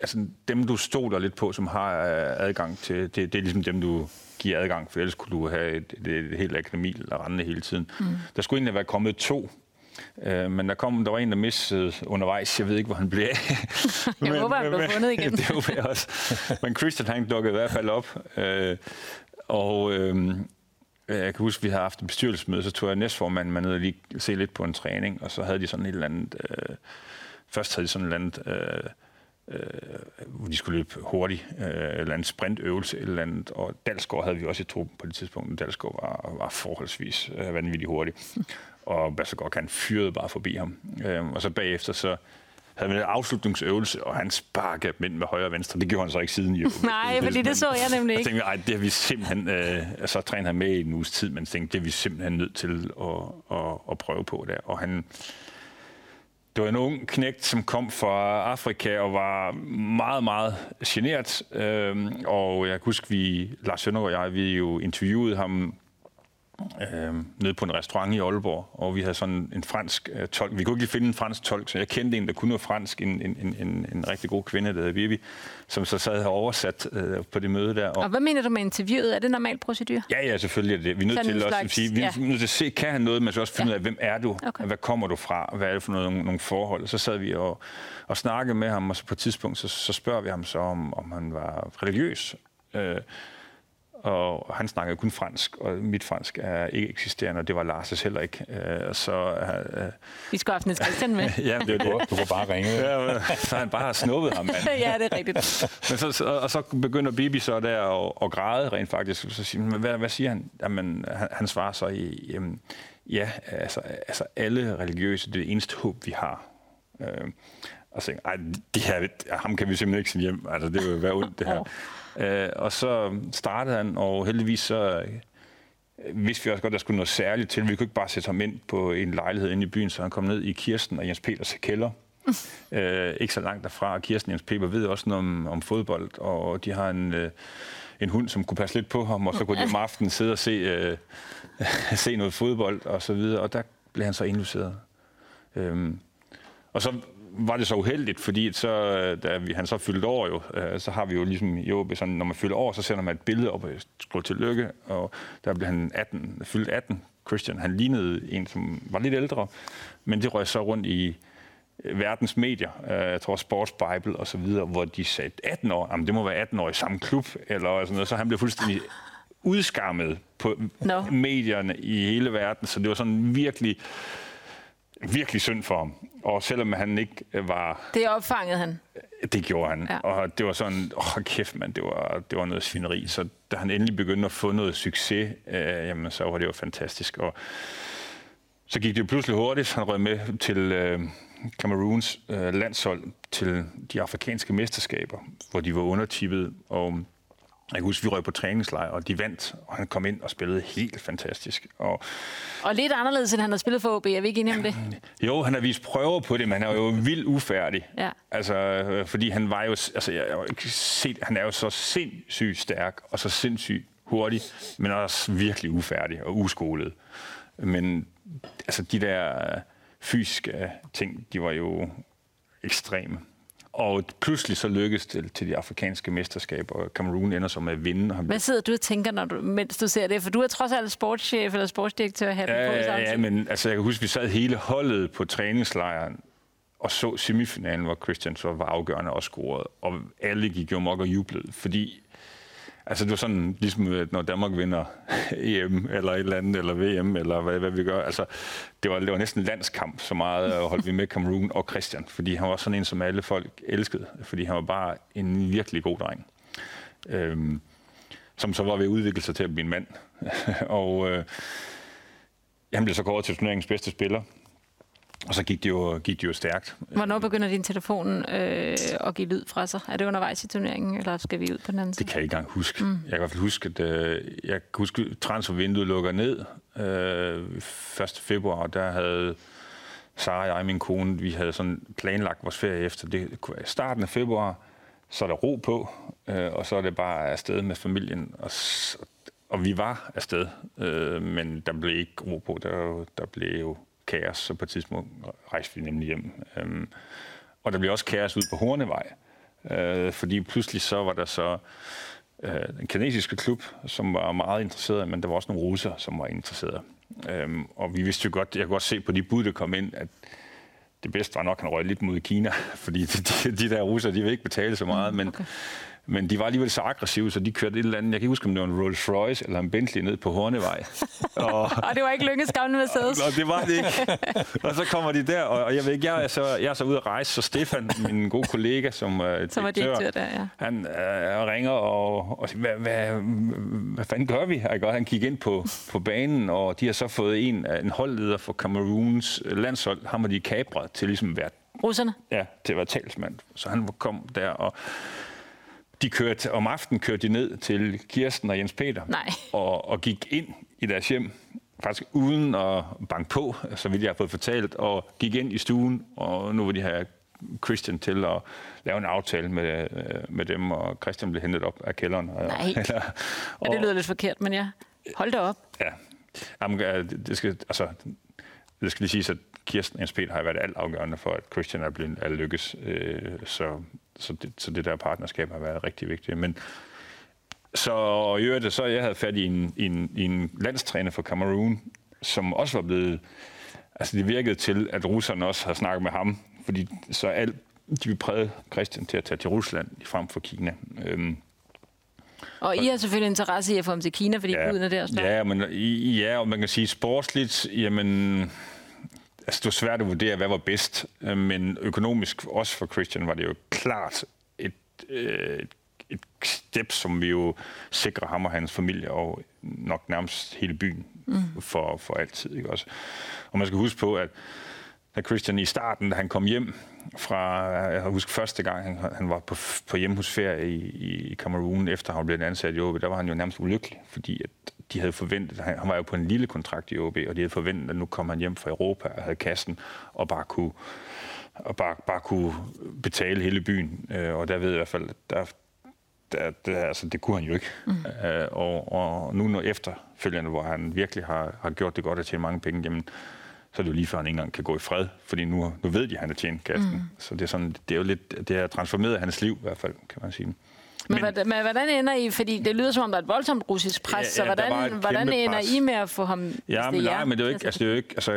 altså, dem, du stoler lidt på, som har øh, adgang til, det, det er ligesom dem, du giver adgang, for ellers kunne du have et, et, et helt akademi eller rende hele tiden. Mm. Der skulle egentlig være kommet to Øh, men der, kom, der var en, der missede undervejs. Jeg ved ikke, hvor han blev af.
jeg håber, han blev fundet igen.
det håber jeg også. Men Christian, han dukkede i hvert fald op. Øh, og øh, jeg kan huske, at vi havde haft en bestyrelsesmøde, så tog jeg næstformanden med ned og lige se lidt på en træning, og så havde de sådan et eller andet... Øh, først havde de sådan et eller andet... Øh, øh, hvor de skulle løbe hurtigt, øh, eller en sprintøvelse, eller andet. Og Dalsgaard havde vi også i truppen på det tidspunkt. Dalsgaard var, var forholdsvis øh, vanvittigt hurtig og Bassagok, han fyrede bare forbi ham. Øhm, og så bagefter, så havde vi en afslutningsøvelse, og han sparkede dem ind med højre og venstre. Det gjorde han så ikke siden. Jo.
Nej, fordi det så jeg nemlig ikke.
Jeg tænkte, ej, det har vi simpelthen... Øh, så træner han med i en uges tid, men tænkte, det er vi simpelthen nødt til at, at, at prøve på der. Og han, det var en ung knægt, som kom fra Afrika og var meget, meget generet. Øhm, og jeg kan huske, vi, Lars Søndergaard og jeg, vi jo interviewede ham øh, nede på en restaurant i Aalborg, og vi havde sådan en fransk øh, tolk. Vi kunne ikke finde en fransk tolk, så jeg kendte en, der kunne noget fransk, en, en, en, en, rigtig god kvinde, der hedder Vivi, som så sad og oversat øh, på det møde der.
Og, og hvad mener du med interviewet? Er det normal procedur?
Ja, ja, selvfølgelig er det. Vi er nødt
Sådan
til også at sige, vi er
ja.
nødt til at se, kan han noget, men så også finde
Ja.
ud af, hvem er du?
Okay.
Hvad kommer du fra? Hvad er det for noget, nogle, nogle forhold? Så sad vi og, og snakkede med ham, og så på et tidspunkt, så, så spørger vi ham så, om, om han var religiøs. Øh, og han snakkede kun fransk, og mit fransk er ikke eksisterende, og det var Lars' heller ikke. Øh, og så, øh,
Vi skulle have haft Niels Christian med.
ja, det er
Du, du kunne bare ringe.
Ja, så han bare har snuppet ham, mand.
ja, det er rigtigt.
Men så, så, og så begynder Bibi så der at, at græde rent faktisk. Så siger, hvad, hvad siger han? Jamen, han? Han svarer så i, jamen, ja, altså, altså alle religiøse, det er det eneste håb, vi har. Øh, og så tænkte jeg, ej, det her, ham kan vi simpelthen ikke sende hjem. Altså, det vil være ondt, det her. Øh, og så startede han, og heldigvis så øh, vidste vi også godt, at der skulle noget særligt til. Vi kunne ikke bare sætte ham ind på en lejlighed inde i byen, så han kom ned i Kirsten og Jens Peters kælder. øh, ikke så langt derfra. Kirsten og Jens Peter ved også noget om, om fodbold, og de har en, øh, en hund, som kunne passe lidt på ham, og så kunne de om aftenen sidde og se, øh, se noget fodbold og så videre, og der blev han så indluceret. Øhm, og så var det så uheldigt, fordi så, øh, da vi, han så fyldte år jo, øh, så har vi jo ligesom i OB sådan, når man fylder år, så sender man et billede op og skriver tillykke, og der blev han 18, fyldt 18. Christian, han lignede en, som var lidt ældre, men det røg så rundt i øh, verdens medier, jeg tror Sports Bible og så videre, hvor de sagde 18 år, jamen det må være 18 år i samme klub, eller sådan noget, så han blev fuldstændig udskammet på
Nå.
medierne i hele verden, så det var sådan virkelig, virkelig synd for ham. Og selvom han ikke øh, var
Det opfangede han.
det gjorde han.
Ja.
Og det var sådan, åh kæft mand, det var, det var noget svineri. Så da han endelig begyndte at få noget succes, øh, jamen så var det jo fantastisk. Og så gik det jo pludselig hurtigt. Han røg med til øh, Cameroons øh, landshold til de afrikanske mesterskaber, hvor de var undertippet. Og jeg kan huske, vi røg på træningslejr, og de vandt, og han kom ind og spillede helt fantastisk. Og
Og lidt anderledes, end han har spillet for OB. Er vi ikke enige om det?
jo, han har vist prøver på det, men han er jo vildt ufærdig.
Ja.
Altså, øh, fordi han var jo, altså, jeg, har ikke set, han er jo så sindssygt stærk, og så sindssygt hurtig, men også virkelig ufærdig og uskolet. Men altså, de der øh, fysiske ting, de var jo ekstreme. Og pludselig så lykkedes det til de afrikanske mesterskaber, og Cameroon ender så med at vinde.
Hvad sidder du og tænker, når du, mens du ser det? For du er trods alt sportschef eller sportsdirektør her på
Ja, ja, ja, men altså, jeg kan huske, vi sad hele holdet på træningslejren og så semifinalen, hvor Christian så var afgørende og scorede, og alle gik jo mok og jublede, fordi altså, det var sådan, ligesom øh, når Danmark vinder EM eller et eller andet, eller VM, eller hvad, hvad vi gør, altså, det var, det var næsten landskamp, så meget øh, holdt vi med Cameroon og Christian, fordi han var sådan en, som alle folk elskede, fordi han var bare en virkelig god dreng. Øhm, som så var ved at udvikle sig til at blive en mand. og øh, han blev så kåret til turneringens bedste spiller. Og så gik det jo, gik det jo stærkt.
Hvornår begynder din telefon øh, at give lyd fra sig? Er det undervejs i turneringen, eller skal vi ud på den anden
Det
side?
kan jeg ikke engang huske. Mm. Jeg kan i hvert fald huske, at øh, jeg kan huske, at transfervinduet lukker ned øh, 1. februar, og der havde Sara og jeg, min kone, vi havde sådan planlagt vores ferie efter. Det kunne være i starten af februar, så er der ro på, øh, og så er det bare afsted med familien. Og, og vi var afsted, øh, men der blev ikke ro på. Der, der blev jo kaos, så på et tidspunkt rejste vi nemlig hjem. Øhm, og der blev også kaos ud på Hornevej, øh, fordi pludselig så var der så øh, den kinesiske klub, som var meget interesseret, men der var også nogle russer, som var interesserede. Øhm, og vi vidste jo godt, jeg kunne godt se på de bud, der kom ind, at det bedste var nok, at han røg lidt mod Kina, fordi de, de, de der russer, de vil ikke betale så meget, men, okay men de var alligevel så aggressive, så de kørte et eller andet, jeg kan ikke huske, om det var en Rolls Royce eller en Bentley ned på Hornevej. og,
Og det var ikke Lykkes gamle Mercedes.
og det var det ikke. og så kommer de der, og, og jeg ved ikke, jeg er, så, jeg er så ude at rejse, så Stefan, min gode kollega, som er
Som var direktør der, ja.
han øh, ringer og, og siger, hvad, hvad, hvad fanden gør vi? Ikke? Og han kigger ind på, på banen, og de har så fået en, en holdleder for Cameroons landshold, ham har de kabret til ligesom at være,
Russerne?
ja, til at være talsmand. Så han kom der, og de kørte, om aftenen kørte de ned til Kirsten og Jens Peter,
Nej.
og, og gik ind i deres hjem, faktisk uden at banke på, så vidt jeg har fået fortalt, og gik ind i stuen, og nu vil de have Christian til at lave en aftale med, øh, med dem, og Christian blev hentet op af kælderen. Og,
Nej. Ja, det lyder lidt forkert, men ja. Hold da op.
Ja. Jamen, det skal, altså, det skal lige sige, at Kirsten Jens Peter har været alt afgørende for, at Christian er, blevet, er lykkes. Øh, så, så, det, så det der partnerskab har været rigtig vigtigt. Men så i øvrigt, så jeg havde fat i en, i en, i en landstræner for Cameroon, som også var blevet... Altså, det virkede til, at russerne også har snakket med ham, fordi så alt, de vil præge Christian til at tage til Rusland frem for Kina. Øhm,
og I har selvfølgelig interesse i at få ham til Kina, fordi ja, er der.
Ja, men, ja, og man kan sige sportsligt, jamen, altså, det var svært at vurdere, hvad var bedst, øh, men økonomisk også for Christian var det jo klart et, øh, et step, som vi jo sikrer ham og hans familie og nok nærmest hele byen mm. for, for altid. Ikke også? Og man skal huske på, at da Christian i starten, da han kom hjem fra, jeg husker første gang, han, han var på, på hjemhusferie i, i Cameroon, efter han blev ansat i OB, der var han jo nærmest ulykkelig, fordi at de havde forventet, han, han var jo på en lille kontrakt i OB, og de havde forventet, at nu kom han hjem fra Europa og havde kassen, og bare kunne, og bare, bare kunne betale hele byen. Øh, og der ved jeg i hvert fald, der, der, der, altså, det kunne han jo ikke. Mm. Øh, og, og nu når efterfølgende, hvor han virkelig har, har gjort det godt at tjene mange penge, jamen, så er det jo lige før, han ikke engang kan gå i fred, fordi nu, nu ved de, at han har tjent kassen. Mm. Så det er, sådan, det er jo lidt, det har transformeret hans liv i hvert fald, kan man sige. Men,
men, men hvordan ender I, fordi det lyder som om, der er et voldsomt russisk pres, ja, ja, så hvordan, hvordan ender pres. I med at få ham...
Ja, men, nej, men det er jo ikke, altså, det er jo ikke altså,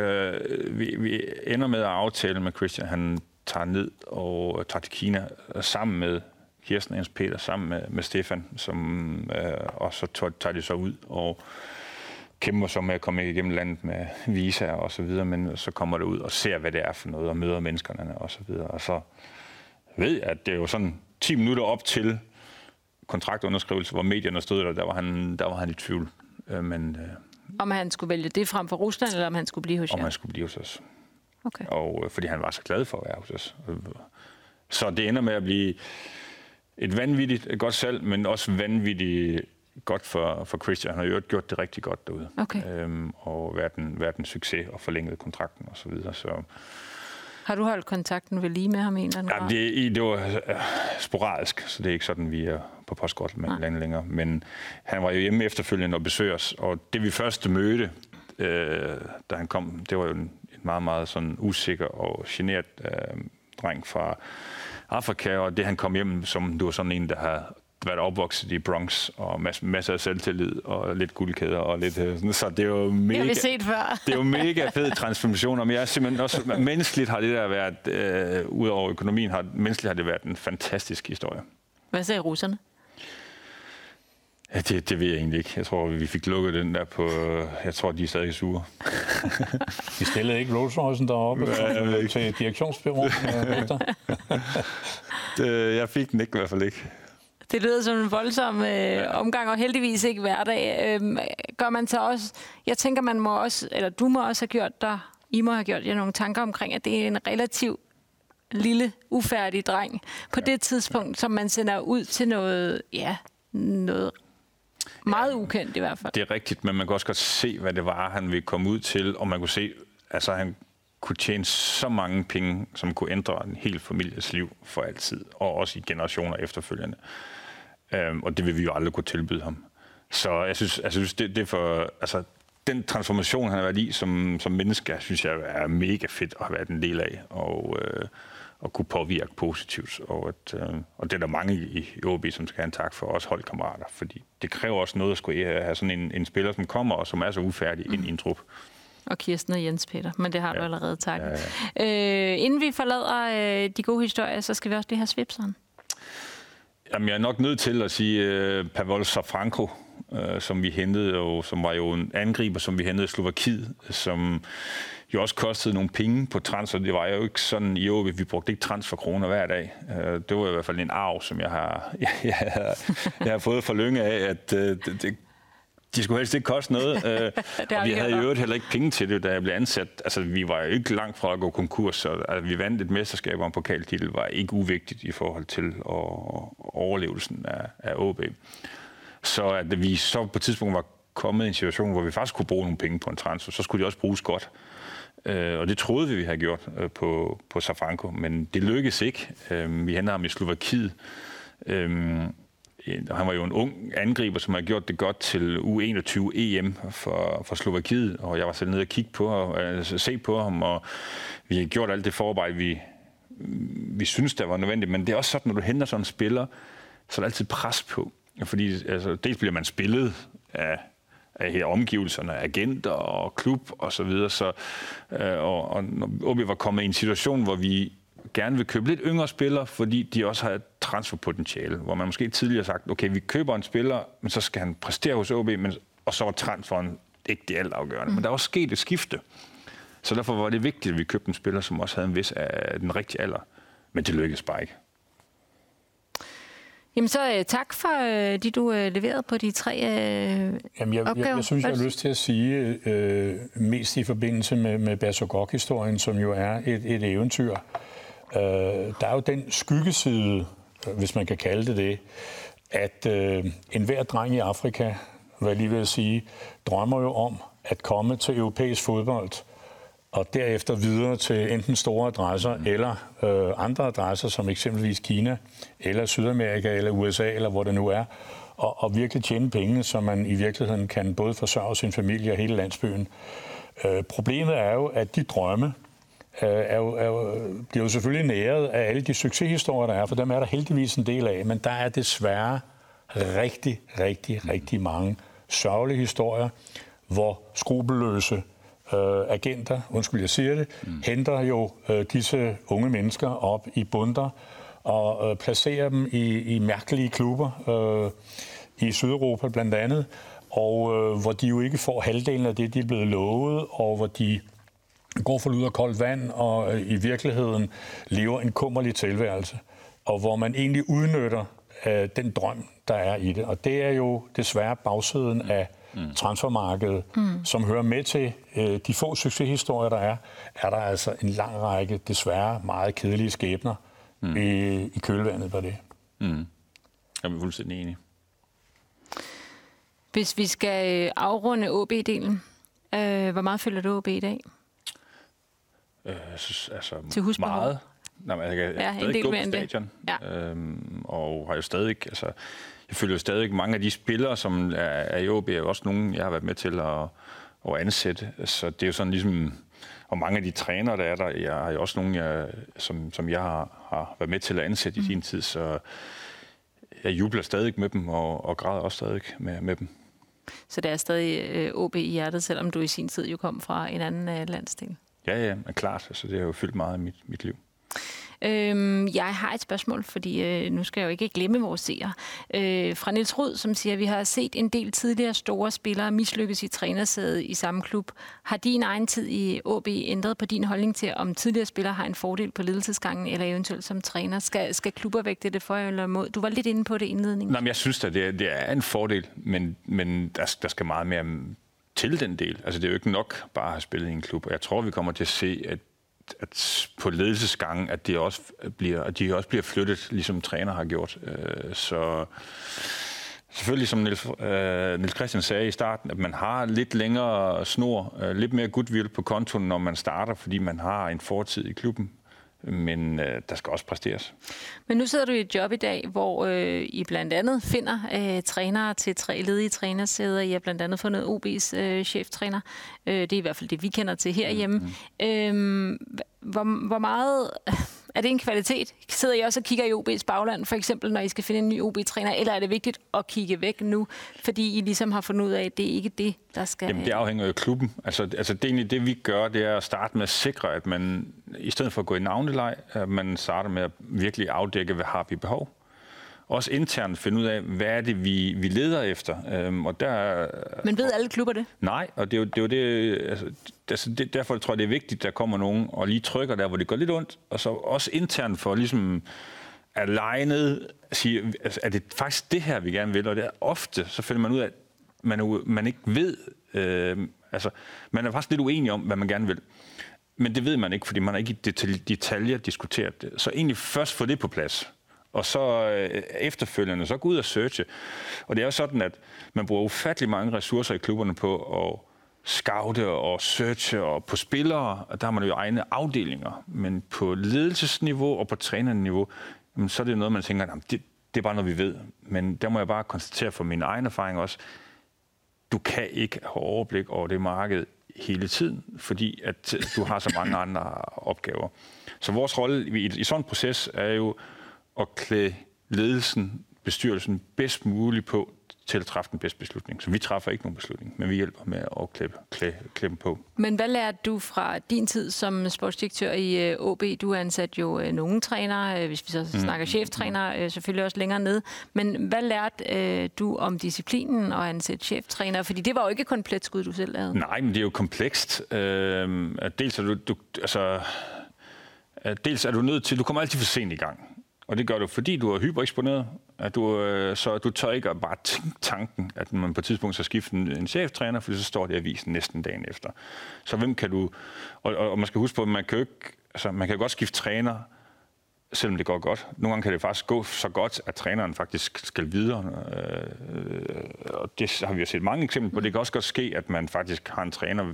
vi, vi ender med at aftale med Christian, han tager ned og tager til Kina sammen med Kirsten Jens Peter, sammen med, med Stefan, som, øh, og så tager de så ud og kæmper så med at komme igennem landet med visa og så videre, men så kommer det ud og ser, hvad det er for noget, og møder menneskerne og så videre. Og så ved jeg, at det er jo sådan 10 minutter op til kontraktunderskrivelse, hvor medierne stod der, der var han, der var han i tvivl. Øh, men, øh,
om han skulle vælge det frem for Rusland, eller om han skulle blive hos jer?
Om han skulle blive hos os. Okay. Og øh, fordi han var så glad for at være hos os. Så det ender med at blive et vanvittigt godt salg, men også vanvittigt godt for, for Christian. Han har jo gjort det rigtig godt derude. Okay. Øhm, og været en, været en succes og forlænget kontrakten osv. Så, videre. så
har du holdt kontakten ved lige med ham en eller anden
ja, det, det var uh, sporadisk, så det er ikke sådan, vi er på postkort med hinanden længere. Men han var jo hjemme efterfølgende og besøger os, og det vi første mødte, øh, da han kom, det var jo en, en meget, meget sådan usikker og generet øh, dreng fra Afrika, og det han kom hjem som, det var sådan en, der har været opvokset i Bronx, og masser, masser af selvtillid, og lidt guldkæder, og lidt øh, sådan, så det er jo mega, det
set før.
det er jo mega fed transformation, men jeg er simpelthen også, menneskeligt har det der været, øh, ud over økonomien, har, menneskeligt har det været en fantastisk historie.
Hvad sagde russerne?
Ja, det, det ved jeg egentlig ikke. Jeg tror, vi fik lukket den der på... Jeg tror, de er stadig sure.
de stillede ikke Rolls Royce'en deroppe ja, til direktionsbyrå
det, jeg fik den ikke i hvert fald ikke.
Det lyder som en voldsom øh, ja. omgang, og heldigvis ikke hverdag. Øh, gør man så også... Jeg tænker, man må også... Eller du må også have gjort dig... I må have gjort jer nogle tanker omkring, at det er en relativ lille, ufærdig dreng på ja. det tidspunkt, som man sender ud til noget, ja, noget meget ja, ukendt i hvert fald.
Det er rigtigt, men man kan også godt se, hvad det var, han ville komme ud til, og man kunne se, altså han kunne tjene så mange penge, som kunne ændre en hel families liv for altid, og også i generationer efterfølgende. Øhm, og det vil vi jo aldrig kunne tilbyde ham. Så jeg synes, jeg synes det, det er for, altså, den transformation, han har været i som, som menneske, synes jeg er mega fedt at have været en del af, og, øh, og kunne påvirke positivt. Og, at, øh, og det er der mange i, i OB, som skal have en tak for os holdkammerater, fordi det kræver også noget at skulle have sådan en, en spiller, som kommer og som er så ufærdig mm. ind i en trup.
Og Kirsten og Jens Peter, men det har ja. du allerede tak. Ja, ja. Øh, inden vi forlader øh, de gode historier, så skal vi også lige have svipseren.
Jamen, jeg er nok nødt til at sige uh, Pavel Safranko, uh, som vi hentede, og som var jo en angriber, som vi hentede i Slovakiet, som jo også kostede nogle penge på transfer. Det var jo ikke sådan i år, vi brugte ikke transferkroner hver dag. Uh, det var i hvert fald en arv, som jeg har, jeg, jeg, har, jeg har fået for længe af, at det, det de skulle helst ikke koste noget, øh, og vi havde i øvrigt heller ikke penge til det, da jeg blev ansat. Altså, vi var jo ikke langt fra at gå konkurs, så altså, vi vandt et mesterskab om pokaltitel, var ikke uvigtigt i forhold til og, overlevelsen af, af OB. Så at vi så på et tidspunkt var kommet i en situation, hvor vi faktisk kunne bruge nogle penge på en transfer, så skulle de også bruges godt. Øh, og det troede vi, vi havde gjort øh, på, på Safranco, men det lykkedes ikke. Øh, vi henter ham i Slovakiet. Øh, han var jo en ung angriber, som har gjort det godt til U21 EM for, for Slovakiet, og jeg var selv nede og kigge på og altså, øh, se på ham, og vi har gjort alt det forarbejde, vi, vi synes, der var nødvendigt. Men det er også sådan, når du henter sådan en spiller, så er der altid pres på. Fordi altså, dels bliver man spillet af, af her omgivelserne, agenter og klub og så videre. Så, øh, og, og når OB var kommet i en situation, hvor vi gerne vil købe lidt yngre spillere, fordi de også har et transferpotentiale, hvor man måske tidligere har sagt, okay, vi køber en spiller, men så skal han præstere hos OB, men, og så var transferen ikke det altafgørende. Mm. Men der er også sket et skifte. Så derfor var det vigtigt, at vi købte en spiller, som også havde en vis af den rigtige alder. Men det lykkedes bare ikke.
Jamen så uh, tak for uh, de, du uh, leverede på de tre uh, Jamen,
jeg,
opgaver.
Jeg, jeg synes, jeg har lyst til at sige, uh, mest i forbindelse med, med Basogok-historien, som jo er et, et eventyr. Øh, der er jo den skyggeside, hvis man kan kalde det det, at øh, enhver dreng i Afrika, hvad jeg lige vil sige, drømmer jo om at komme til europæisk fodbold og derefter videre til enten store adresser mm. eller øh, andre adresser, som eksempelvis Kina, eller Sydamerika, eller USA, eller hvor det nu er, og, og virkelig tjene penge, så man i virkeligheden kan både forsørge sin familie og hele landsbyen. Øh, problemet er jo, at de drømme er jo, er jo, bliver jo selvfølgelig næret af alle de succeshistorier, der er, for dem er der heldigvis en del af, men der er desværre rigtig, rigtig, rigtig mange sørgelige historier, hvor skrupelløse øh, agenter, undskyld jeg siger det, mm. henter jo øh, disse unge mennesker op i bunder og øh, placerer dem i, i mærkelige klubber øh, i Sydeuropa blandt andet, og øh, hvor de jo ikke får halvdelen af det, de er blevet lovet, og hvor de går for ud af koldt vand og øh, i virkeligheden lever en kummerlig tilværelse, og hvor man egentlig udnytter øh, den drøm, der er i det. Og det er jo desværre bagsiden af mm. transfermarkedet, mm. som hører med til øh, de få succeshistorier, der er, er der altså en lang række, desværre meget kedelige skæbner mm. i, i kølvandet på det.
Mm. Jeg er fuldstændig enig.
Hvis vi skal øh, afrunde OB-delen, øh, hvor meget følger du OB i dag?
Øh, synes, altså,
Til husbehov?
Meget. Nej, men jeg kan
Ja,
ja, stadig gå på stadion,
Ja.
øhm, og har jo stadig, altså, jeg følger jo stadig mange af de spillere, som er, er i OB, er jo også nogen, jeg har været med til at, at ansætte. Så det er jo sådan ligesom, og mange af de trænere, der er der, jeg har jo også nogen, jeg, som, som jeg har, har været med til at ansætte mm. i sin tid, så jeg jubler stadig med dem, og, og græder også stadig med, med dem.
Så det er stadig øh, OB i hjertet, selvom du i sin tid jo kom fra en anden øh, landsdel.
Ja, ja, men klart. Altså, det har jo fyldt meget af mit, mit liv.
Øhm, jeg har et spørgsmål, fordi øh, nu skal jeg jo ikke glemme vores seere. Øh, fra Niels Rud, som siger, at vi har set en del tidligere store spillere mislykkes i trænersædet i samme klub. Har din egen tid i OB ændret på din holdning til, om tidligere spillere har en fordel på ledelsesgangen, eller eventuelt som træner? Skal, skal klubber vægte det for eller imod? Du var lidt inde på det indledning.
Nej, men jeg synes at det er, det er en fordel, men, men der, der skal meget mere til den del. Altså, det er jo ikke nok bare at have spillet i en klub. Jeg tror, vi kommer til at se, at at på ledelsesgangen, at det også bliver, at de også bliver flyttet, ligesom træner har gjort. Øh, så selvfølgelig, som Niels, øh, Niels Christian sagde i starten, at man har lidt længere snor, øh, lidt mere goodwill på kontoen, når man starter, fordi man har en fortid i klubben men øh, der skal også præsteres.
Men nu sidder du i et job i dag, hvor øh, I blandt andet finder øh, trænere til tre ledige trænersæder. I har blandt andet fundet OB's øh, cheftræner. Øh, det er i hvert fald det, vi kender til herhjemme. Mm-hmm. Øh, hvor, hvor meget... Er det en kvalitet? Sidder I også og kigger i OB's bagland, for eksempel, når I skal finde en ny OB-træner, eller er det vigtigt at kigge væk nu, fordi I ligesom har fundet ud af, at det ikke er det, der skal...
Jamen, det afhænger af klubben. Altså, altså det, egentlig, det vi gør, det er at starte med at sikre, at man, i stedet for at gå i navneleg, at man starter med at virkelig afdække, hvad har vi behov også internt finde ud af, hvad er det, vi, vi leder efter. Øhm, og der,
Men ved alle klubber det?
Nej, og det er jo det, er jo det altså, altså det, derfor tror jeg, det er vigtigt, at der kommer nogen og lige trykker der, hvor det går lidt ondt, og så også internt for ligesom at legnet, sige, altså, er det faktisk det her, vi gerne vil, og det er ofte, så finder man ud af, at man, man ikke ved, øh, altså, man er faktisk lidt uenig om, hvad man gerne vil. Men det ved man ikke, fordi man har ikke i detaljer diskuteret det. Så egentlig først få det på plads og så øh, efterfølgende, så gå ud og searche. Og det er jo sådan, at man bruger ufattelig mange ressourcer i klubberne på at scoute og searche og på spillere, og der har man jo egne afdelinger. Men på ledelsesniveau og på trænerniveau, jamen, så er det noget, man tænker, jamen, det, Det er bare noget, vi ved. Men der må jeg bare konstatere for min egen erfaring også, du kan ikke have overblik over det marked hele tiden, fordi at du har så mange andre opgaver. Så vores rolle i, i sådan en proces er jo at klæde ledelsen, bestyrelsen bedst muligt på til at træffe den bedste beslutning. Så vi træffer ikke nogen beslutning, men vi hjælper med at klæde, klæde dem på.
Men hvad lærte du fra din tid som sportsdirektør i OB? Øh, du har ansat jo øh, nogle trænere, øh, hvis vi så mm. snakker cheftræner, selvfølgelig også længere ned. Men hvad lærte du om disciplinen og ansætte cheftrænere? Fordi det var jo ikke kun pletskud, du selv lavede.
Nej, men det er jo komplekst. Øh, dels er du, du altså, dels er du nødt til, du kommer altid for sent i gang. Og det gør du, fordi du er hypereksponeret, at du, øh, så du tør ikke at bare tænke tanken, at man på et tidspunkt så skifte en, en cheftræner, for så står det i avisen næsten dagen efter. Så hvem kan du... Og, og, og man skal huske på, at man kan, ikke, altså, man kan godt skifte træner, selvom det går godt. Nogle gange kan det faktisk gå så godt, at træneren faktisk skal videre. Øh, øh, og det har vi jo set mange eksempler på. Det kan også godt ske, at man faktisk har en træner,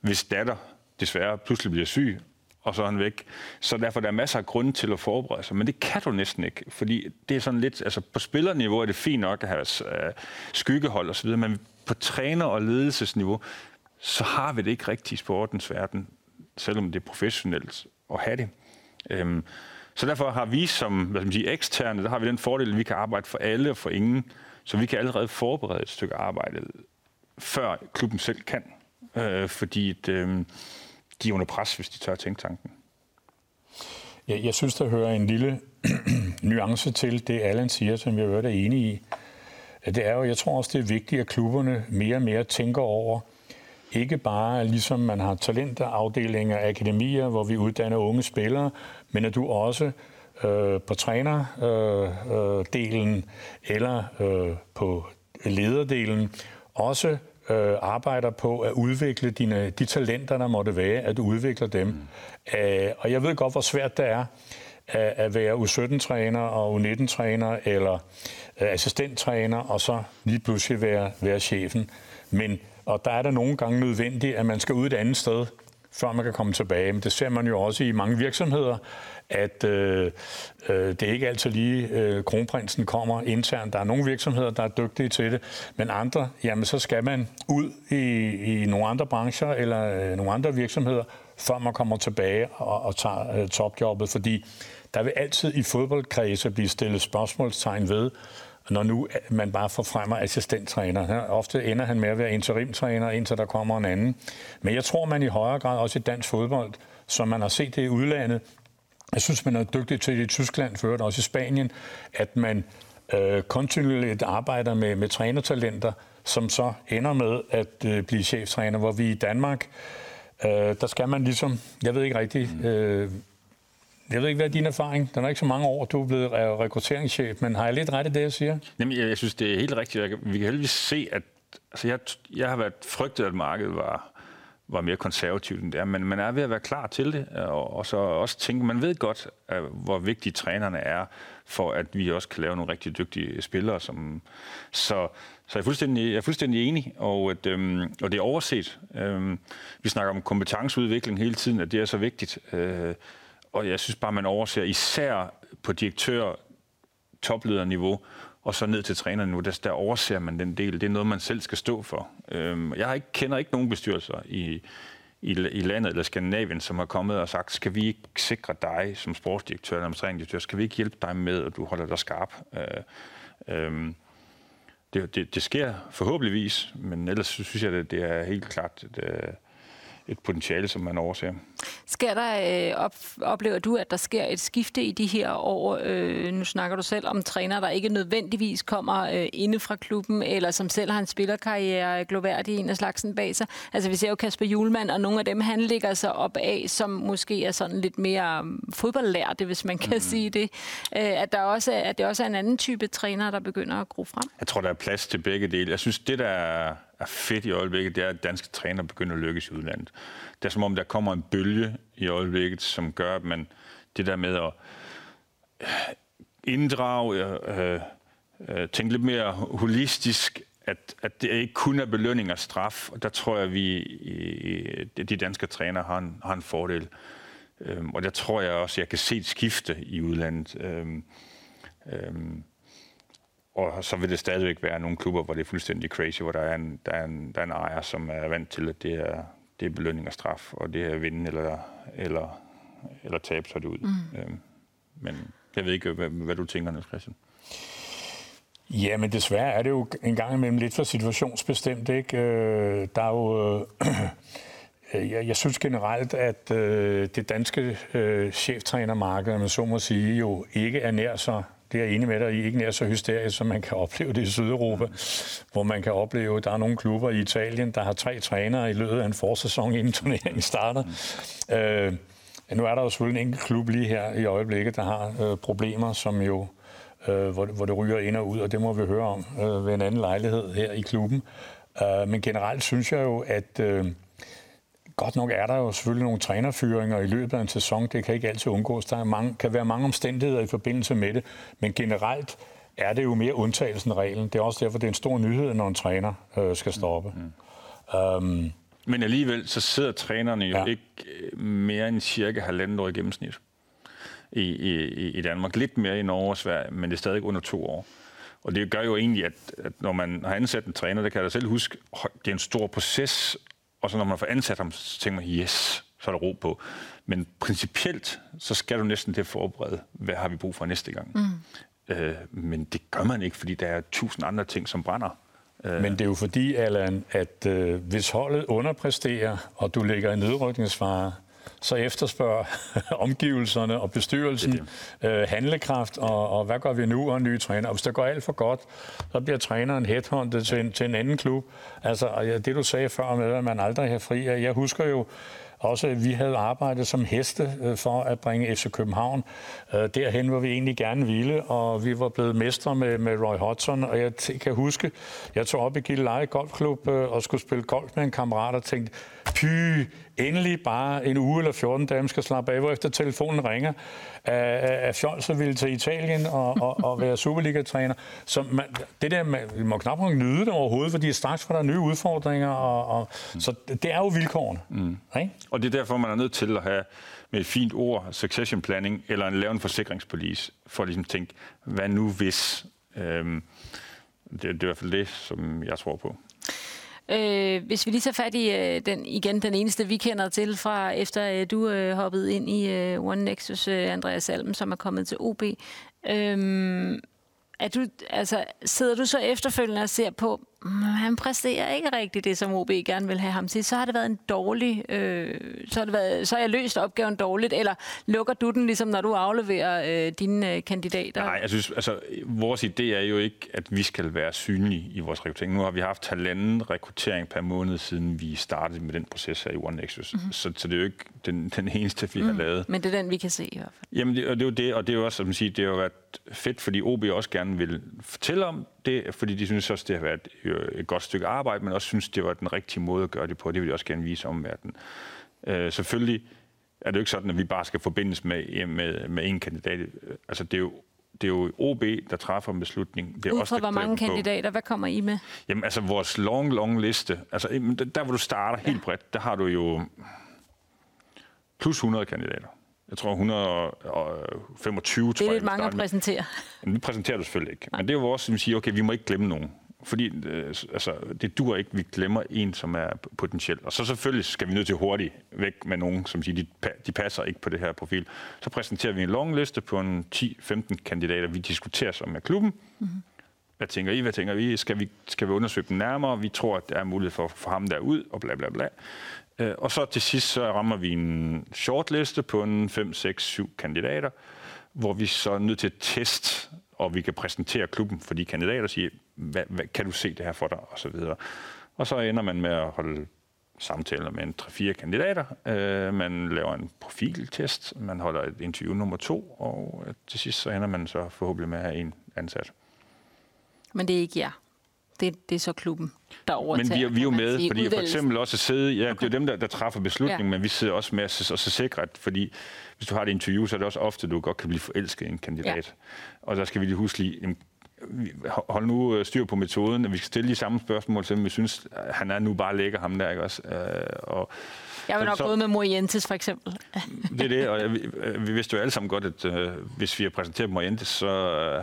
hvis datter desværre pludselig bliver syg, og så er han væk. Så derfor der er masser af grunde til at forberede sig, men det kan du næsten ikke, fordi det er sådan lidt, altså på spillerniveau er det fint nok at have øh, skyggehold og så videre, men på træner- og ledelsesniveau, så har vi det ikke rigtigt i sportens verden, selvom det er professionelt at have det. Um, så derfor har vi som hvad skal man sige, eksterne, der har vi den fordel, at vi kan arbejde for alle og for ingen, så vi kan allerede forberede et stykke arbejde, før klubben selv kan. Uh, fordi et, um, øhm, de under pres, hvis de tør tænke tanken.
Ja, jeg synes, der hører en lille nuance til det, Allan siger, som jeg hørte er enig i. Det er jo, jeg tror også, det er vigtigt, at klubberne mere og mere tænker over, ikke bare ligesom man har talentafdelinger, akademier, hvor vi uddanner unge spillere, men at du også øh, på trænerdelen øh, øh, eller øh, på lederdelen også øh, arbejder på at udvikle dine, de talenter, der måtte være, at du udvikler dem. Mm. Øh, og jeg ved godt, hvor svært det er at, at være U17-træner og U19-træner eller øh, assistenttræner, og så lige pludselig være, være chefen. Men, og der er det nogle gange nødvendigt, at man skal ud et andet sted, før man kan komme tilbage. Men det ser man jo også i mange virksomheder, at øh, øh, det er ikke altid lige øh, kronprinsen kommer internt. Der er nogle virksomheder, der er dygtige til det, men andre, jamen så skal man ud i, i nogle andre brancher eller øh, nogle andre virksomheder, før man kommer tilbage og, og tager øh, topjobbet, fordi der vil altid i fodboldkredse blive stillet spørgsmålstegn ved, når nu øh, man bare forfremmer assistenttræner. Ofte ender han med at være interimtræner, indtil der kommer en anden. Men jeg tror, man i højere grad også i dansk fodbold, som man har set det i udlandet, jeg synes, man er dygtig til i Tyskland, før også i Spanien, at man øh, kontinuerligt arbejder med, med trænertalenter, som så ender med at øh, blive cheftræner, hvor vi i Danmark, øh, der skal man ligesom, jeg ved ikke rigtigt, øh, jeg ved ikke, hvad er din erfaring? Den er ikke så mange år, du er blevet rekrutteringschef, men har jeg lidt ret i det, jeg siger?
Jamen, jeg, jeg synes, det er helt rigtigt. Vi kan heldigvis se, at altså, jeg, jeg har været frygtet, at markedet var, var mere konservativt end det er, men man er ved at være klar til det, øh, og, og så også tænke, man ved godt, at, hvor vigtige trænerne er, for at vi også kan lave nogle rigtig dygtige spillere. Som, så, så jeg er fuldstændig, jeg er fuldstændig enig, og, at, øhm, og det er overset. Øhm, vi snakker om kompetenceudvikling hele tiden, at det er så vigtigt. Øh, og jeg synes bare, man overser især på direktør toplederniveau, og så ned til trænerne der, der overser man den del. Det er noget, man selv skal stå for. Øhm, jeg har ikke, kender ikke nogen bestyrelser i, i, i landet eller Skandinavien, som har kommet og sagt, skal vi ikke sikre dig som sportsdirektør eller træningsdirektør? skal vi ikke hjælpe dig med, at du holder dig skarp? Øh, øh, det, det, det sker forhåbentligvis, men ellers synes jeg, det, det er helt klart, at, øh, et potentiale, som man overser.
Sker der, øh, op, oplever du, at der sker et skifte i de her år? Øh, nu snakker du selv om træner, der ikke nødvendigvis kommer øh, inde fra klubben, eller som selv har en spillerkarriere gloværdig en af slagsen bag sig. Altså vi ser jo Kasper Julemand, og nogle af dem, han ligger sig op af, som måske er sådan lidt mere um, fodboldlærte, hvis man kan mm. sige det. Øh, at, der også er, at det også er en anden type træner, der begynder at gro frem?
Jeg tror, der er plads til begge dele. Jeg synes, det der er fedt i øjeblikket, det er, at danske træner begynder at lykkes i udlandet. Det er som om, der kommer en bølge i øjeblikket, som gør, at man det der med at øh, inddrage, øh, øh, tænke lidt mere holistisk, at, at det ikke kun er belønning og straf. Og der tror jeg, at vi, de danske træner har en, har en fordel. Øhm, og der tror jeg også, at jeg kan se et skifte i udlandet. Øhm, øhm, og så vil det stadigvæk være nogle klubber, hvor det er fuldstændig crazy, hvor der er en, der er en, der er en ejer, som er vant til, at det er, det er belønning og straf, og det er vinde eller, eller, eller tabe, så det ud. Mm. Øhm, men jeg ved ikke, hvad, hvad du tænker, Niels Christian.
Ja, men desværre er det jo en gang imellem lidt for situationsbestemt. Ikke? Øh, der er jo... Øh, jeg, jeg synes generelt, at øh, det danske øh, cheftrænermarked, man så må sige, jo ikke er nær så det er jeg enig med dig i, ikke nær så hysterisk, som man kan opleve det i Sydeuropa, hvor man kan opleve, at der er nogle klubber i Italien, der har tre trænere i løbet af en forsæson, inden turneringen starter. Øh, nu er der jo selvfølgelig en enkelt klub lige her i øjeblikket, der har øh, problemer, som jo øh, hvor, hvor det ryger ind og ud, og det må vi høre om øh, ved en anden lejlighed her i klubben. Øh, men generelt synes jeg jo, at øh, godt nok er der jo selvfølgelig nogle trænerfyringer i løbet af en sæson. Det kan ikke altid undgås. Der er mange, kan være mange omstændigheder i forbindelse med det, men generelt er det jo mere undtagelsen end reglen. Det er også derfor, det er en stor nyhed, når en træner øh, skal stoppe. Mm. Um,
men alligevel så sidder trænerne jo ja. ikke øh, mere end cirka halvandet år i gennemsnit i, i, i Danmark. Lidt mere i Norge og Sverige, men det er stadig under to år. Og det gør jo egentlig, at, at når man har ansat en træner, det kan jeg da selv huske, det er en stor proces, og så når man får ansat ham, så tænker man, yes, så er der ro på. Men principielt, så skal du næsten til at forberede, hvad har vi brug for næste gang. Mm. Øh, men det gør man ikke, fordi der er tusind andre ting, som brænder.
Øh. Men det er jo fordi, Allan, at øh, hvis holdet underpræsterer, og du ligger i nedrykningsfare, så efterspørger omgivelserne og bestyrelsen det det. Øh, handlekraft, og, og hvad gør vi nu, og en ny træner. Og hvis det går alt for godt, så bliver træneren headhunted til en, til en anden klub. Altså, det du sagde før med, at man aldrig har fri. Jeg husker jo, også, at vi havde arbejdet som heste øh, for at bringe FC København øh, derhen, hvor vi egentlig gerne ville, og vi var blevet mestre med, med Roy Hodgson, og jeg kan huske, jeg tog op i Gilleleje Golfklub øh, og skulle spille golf med en kammerat og tænkte, py, endelig bare en uge eller 14 dage, skal slappe af, efter telefonen ringer, af Fjols ville til Italien og, og, og være Superliga-træner. Så man, det der, man, man må knap nok nyde det overhovedet, fordi straks var der nye udfordringer, og, og, mm. så det er jo vilkårene. Mm.
Ikke? Og det er derfor, man er nødt til at have med et fint ord, succession planning, eller en lave en forsikringspolice, for at ligesom tænke, hvad nu hvis? Øhm, det, det er i hvert fald det, som jeg tror på.
Øh, hvis vi lige tager fat i øh, den, igen den eneste, vi kender til fra efter øh, du øh, hoppede ind i øh, One Nexus, øh, Andreas Alm, som er kommet til OB. Øh, er du, altså, sidder du så efterfølgende og ser på, han præsterer ikke rigtigt det, som OB gerne vil have ham til, så har det været en dårlig, øh, så, har det været, så har jeg løst opgaven dårligt, eller lukker du den, ligesom når du afleverer øh, dine øh, kandidater?
Nej, jeg synes, altså, vores idé er jo ikke, at vi skal være synlige i vores rekruttering. Nu har vi haft halvanden rekruttering per måned, siden vi startede med den proces her i One Nexus. Mm-hmm. Så, så det er jo ikke den, den eneste, vi mm, har lavet.
Men det er den, vi kan se i hvert fald.
Jamen, det, og det er jo det, og det er jo også, som siger, det har været fedt, fordi OB også gerne vil fortælle om det, fordi de synes også, det har været et godt stykke arbejde, men også synes, det var den rigtige måde at gøre det på. Det vil de også gerne vise omverdenen. Øh, selvfølgelig er det jo ikke sådan, at vi bare skal forbindes med, med, med en kandidat. Altså, det er jo det er jo OB, der træffer en beslutning. Det er
Ud fra hvor mange kandidater, hvad kommer I med?
Jamen altså vores long, long liste, altså der hvor du starter ja. helt bredt, der har du jo plus 100 kandidater. Jeg tror 125,
Det er lidt mange at præsentere.
Jamen, det præsenterer du selvfølgelig ikke. Men det er jo vores, som siger, okay, vi må ikke glemme nogen. Fordi øh, altså, det dur ikke, vi glemmer en, som er potentiel. Og så selvfølgelig skal vi nødt til hurtigt væk med nogen, som siger, de, de passer ikke på det her profil. Så præsenterer vi en longliste på en 10-15 kandidater, vi diskuterer som med klubben. Mm-hmm. Hvad tænker I? Hvad tænker vi? Skal vi, skal vi undersøge dem nærmere? Vi tror, at der er mulighed for at få ham derud, og bla bla bla. Øh, og så til sidst, så rammer vi en shortliste på en 5, 6, 7 kandidater, hvor vi så er nødt til at teste, og vi kan præsentere klubben for de kandidater og sige, hvad, hvad, kan du se det her for dig, og så videre. Og så ender man med at holde samtaler med en 3-4 kandidater. Øh, man laver en profiltest, man holder et interview nummer to, og øh, til sidst så ender man så forhåbentlig med at have en ansat.
Men det er ikke jer? Det, det er så klubben, der overtager.
Men vi er, vi er jo med, sige, fordi for eksempel også at sidde, ja, okay. det er dem, der, der træffer beslutningen, ja. men vi sidder også med at så sikre, at fordi hvis du har et interview, så er det også ofte, at du godt kan blive forelsket i en kandidat. Ja. Og der skal vi lige huske lige, hold nu øh, styr på metoden, at vi skal stille de samme spørgsmål til vi synes, han er nu bare lækker ham der, ikke også? Øh,
og, jeg vil nok gå med Morientes, for eksempel.
Det er det, og vi, vi vidste jo alle sammen godt, at øh, hvis vi har præsenteret Morientes, så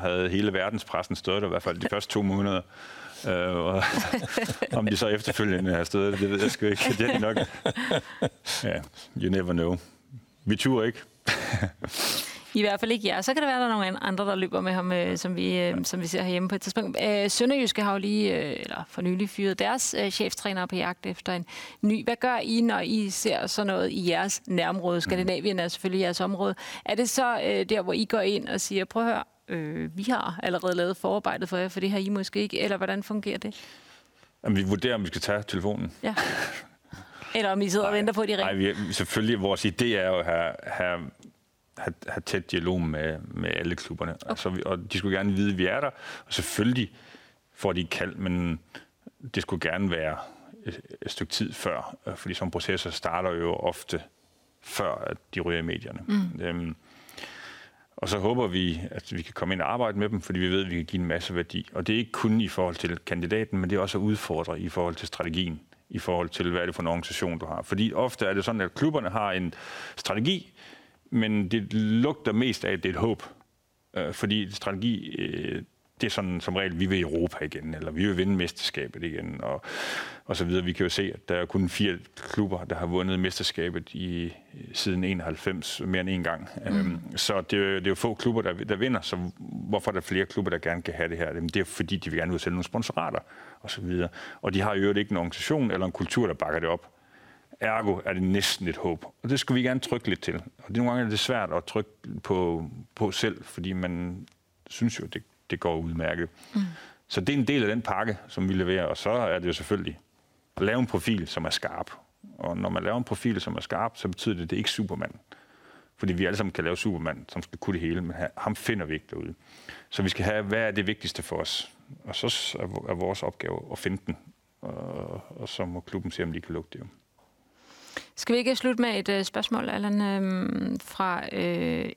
havde hele verdenspressen stået der i hvert fald de første to måneder. Øh, og, om de så efterfølgende har stået det ved jeg sgu ikke. Det er nok. Ja, you never know. Vi turer ikke.
I hvert fald ikke jer. Så kan det være, at der er nogle andre, der løber med ham, øh, som, vi, øh, som vi ser herhjemme på et tidspunkt. Øh, Sønderjyske har jo lige, øh, eller for nylig fyret deres øh, cheftræner på jagt efter en ny. Hvad gør I, når I ser sådan noget i jeres nærområde? Skandinavien er selvfølgelig jeres område. Er det så øh, der, hvor I går ind og siger, prøv at høre, øh, vi har allerede lavet forarbejdet for jer, for det har I måske ikke, eller hvordan fungerer det?
Jamen, vi vurderer, om vi skal tage telefonen.
Ja. Eller om I sidder ej, og venter på, at de
ringer? Nej, selvfølgelig, vores idé er jo at have, have have, have tæt dialog med, med alle klubberne. Okay. Altså, og de skulle gerne vide, at vi er der. Og selvfølgelig får de kald, men det skulle gerne være et, et stykke tid før. Øh, fordi sådan processer starter jo ofte før, at de ryger i medierne. Mm. Øhm, og så håber vi, at vi kan komme ind og arbejde med dem, fordi vi ved, at vi kan give en masse værdi. Og det er ikke kun i forhold til kandidaten, men det er også at udfordre i forhold til strategien, i forhold til, hvad er det for en organisation, du har. Fordi ofte er det sådan, at klubberne har en strategi, men det lugter mest af, at det er et håb. Øh, fordi strategi, øh, det er sådan som regel, vi vil Europa igen, eller vi vil vinde mesterskabet igen, og, og så videre. Vi kan jo se, at der er kun fire klubber, der har vundet mesterskabet i siden 91, mere end en gang. Mm. Øhm, så det er, det er jo få klubber, der, der vinder, så hvorfor er der flere klubber, der gerne kan have det her? Det er fordi, de vil gerne udsætte nogle sponsorater, og så videre. Og de har jo ikke en organisation eller en kultur, der bakker det op. Ergo er det næsten et håb. Og det skulle vi gerne trykke lidt til. Og det nogle gange er det svært at trykke på, på selv, fordi man synes jo, det, det går udmærket. Mm. Så det er en del af den pakke, som vi leverer. Og så er det jo selvfølgelig at lave en profil, som er skarp. Og når man laver en profil, som er skarp, så betyder det, at det ikke er Superman. Fordi vi alle sammen kan lave Superman, som skal kunne det hele, men ham finder vi ikke derude. Så vi skal have, hvad er det vigtigste for os? Og så er vores opgave at finde den. Og, og så må klubben se, om de kan lukke det.
Skal vi ikke slutte med et uh, spørgsmål, Allan, øh, fra... Øh,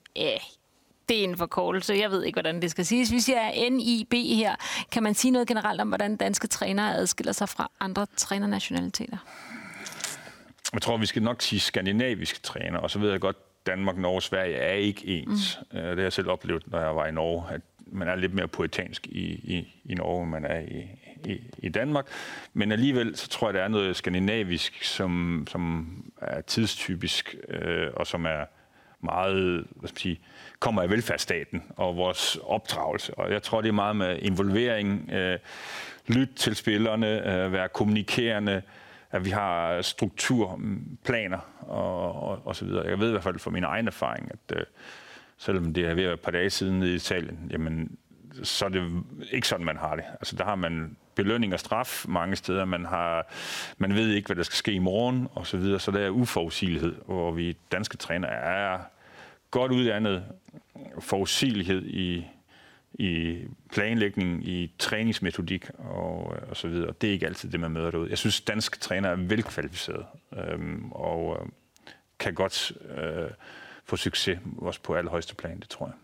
det er en forkortelse. Jeg ved ikke, hvordan det skal siges. Vi siger NIB her. Kan man sige noget generelt om, hvordan danske trænere adskiller sig fra andre trænernationaliteter?
Jeg tror, vi skal nok sige skandinaviske træner, og så ved jeg godt, Danmark, Norge og Sverige er ikke ens. Mm. Det har jeg selv oplevet, når jeg var i Norge, at man er lidt mere poetansk i, i, i Norge, end man er i, i, i Danmark. Men alligevel, så tror jeg, der er noget skandinavisk, som, som er tidstypisk, øh, og som er meget, hvad skal man sige, kommer af velfærdsstaten og vores opdragelse. Og jeg tror, det er meget med involvering, øh, lyt til spillerne, øh, være kommunikerende, at vi har strukturplaner og, og, og så videre. Jeg ved i hvert fald fra min egen erfaring, at øh, selvom det er ved et par dage siden i Italien, jamen, så er det ikke sådan, man har det. Altså, der har man belønning og straf mange steder. Man, har, man ved ikke, hvad der skal ske i morgen, og så videre. Så der er uforudsigelighed, hvor vi danske træner er godt uddannet forudsigelighed i, i planlægning, i træningsmetodik og, og så videre. Det er ikke altid det, man møder derude. Jeg synes, danske træner er velkvalificeret øhm, og øh, kan godt øh, få succes også på allerhøjeste plan, det tror jeg.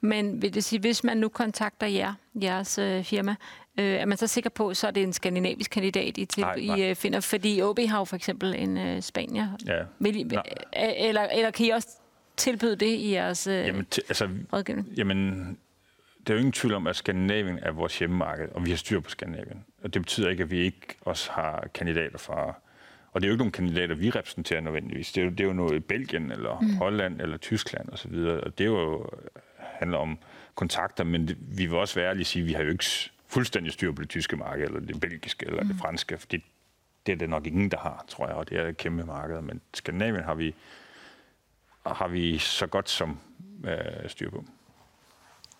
Men vil det sige, hvis man nu kontakter jer, jeres øh, firma, øh, er man så sikker på, så er det en skandinavisk kandidat, I, til, nej, nej. I øh, finder? Fordi OB har jo for eksempel en øh, spanier. Ja. Vil I, øh, eller, eller kan I også tilbyde det i jeres øh, jamen, t- altså, rådgivning?
Jamen, der er jo ingen tvivl om, at Skandinavien er vores hjemmemarked, og vi har styr på Skandinavien. Og det betyder ikke, at vi ikke også har kandidater fra... Og det er jo ikke nogen kandidater, vi repræsenterer nødvendigvis. Det er jo, det er jo noget i Belgien, eller mm. Holland, eller Tyskland osv. Og, og det er jo handler om kontakter, men det, vi vil også være ærlige sige, at vi har jo ikke fuldstændig styr på det tyske marked, eller det belgiske, eller mm. det franske, fordi det er det nok ingen, der har, tror jeg, og det er et kæmpe marked. Men Skandinavien har vi, har vi så godt som øh, styr på.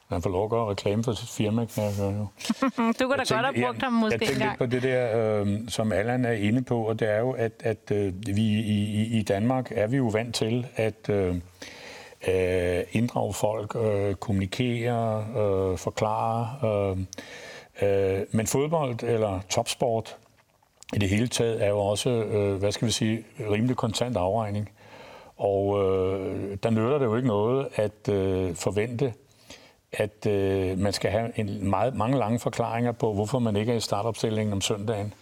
Man får lov at gøre reklame for sit firma, kan jeg høre
nu. du kunne da godt have brugt ham måske
jeg
engang.
på det der, øh, som Allan er inde på, og det er jo, at, at øh, vi i, i Danmark er vi jo vant til, at øh, øh, inddrage folk, øh, kommunikere, øh, forklare. Øh, øh, men fodbold eller topsport i det hele taget er jo også, øh, hvad skal vi sige, rimelig kontant afregning. Og øh, der nytter det jo ikke noget at øh, forvente, at øh, man skal have en meget, mange lange forklaringer på, hvorfor man ikke er i startopstillingen om søndagen.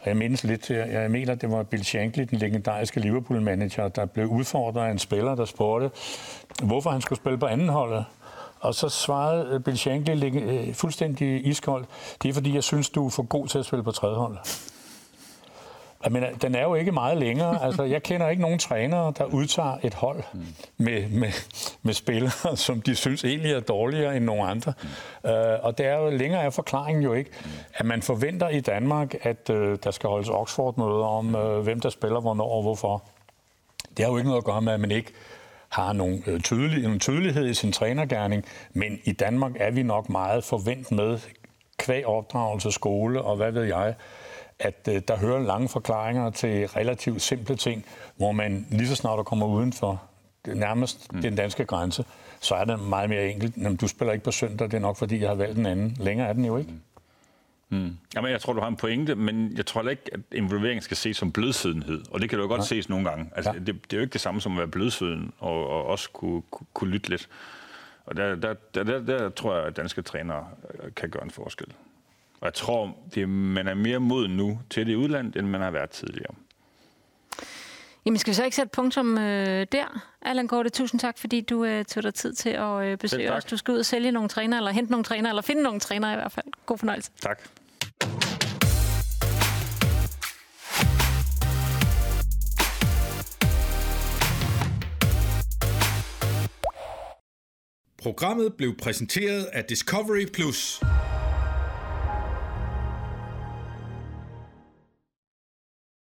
Og jeg mindes lidt, jeg, jeg mener, det var Bill Shankly, den legendariske Liverpool-manager, der blev udfordret af en spiller, der spurgte, hvorfor han skulle spille på anden holdet. Og så svarede øh, Bill Shankly øh, fuldstændig iskoldt, det er fordi, jeg synes, du er for god til at spille på tredje hold. Men den er jo ikke meget længere. Altså, jeg kender ikke nogen trænere, der udtager et hold med, med, med spillere, som de synes egentlig er dårligere end nogen andre. Mm. Uh, og det er jo længere er forklaringen jo ikke, at man forventer i Danmark, at uh, der skal holdes Oxford-møder om, uh, hvem der spiller hvornår og hvorfor. Det har jo ikke noget at gøre med, at man ikke har nogen uh, tydelig, en tydelighed i sin trænergærning, men i Danmark er vi nok meget forvent med kvæg opdragelse, skole og hvad ved jeg, at øh, der hører lange forklaringer til relativt simple ting, hvor man lige så snart der kommer uden for nærmest mm. den danske grænse, så er det meget mere enkelt. Jamen, du spiller ikke på søndag, det er nok fordi, jeg har valgt en anden. Længere er den jo ikke.
Mm. mm. Jamen, jeg tror, du har en pointe, men jeg tror ikke, at involvering skal ses som blødsødenhed. Og det kan du jo godt Nej. ses nogle gange. Altså, ja. det, det, er jo ikke det samme som at være blødsøden og, og også kunne, kunne, kunne lytte lidt. Og der, der, der, der, der tror jeg, at danske trænere kan gøre en forskel. Og jeg tror, det, man er mere mod nu til det udland, end man har været tidligere.
Jamen, skal vi så ikke sætte punktum øh, der? Allan Korte, tusind tak, fordi du øh, tog dig tid til at øh, besøge os. Du skal ud og sælge nogle træner, eller hente nogle træner, eller finde nogle træner i hvert fald. God fornøjelse.
Tak.
Programmet blev præsenteret af Discovery Plus –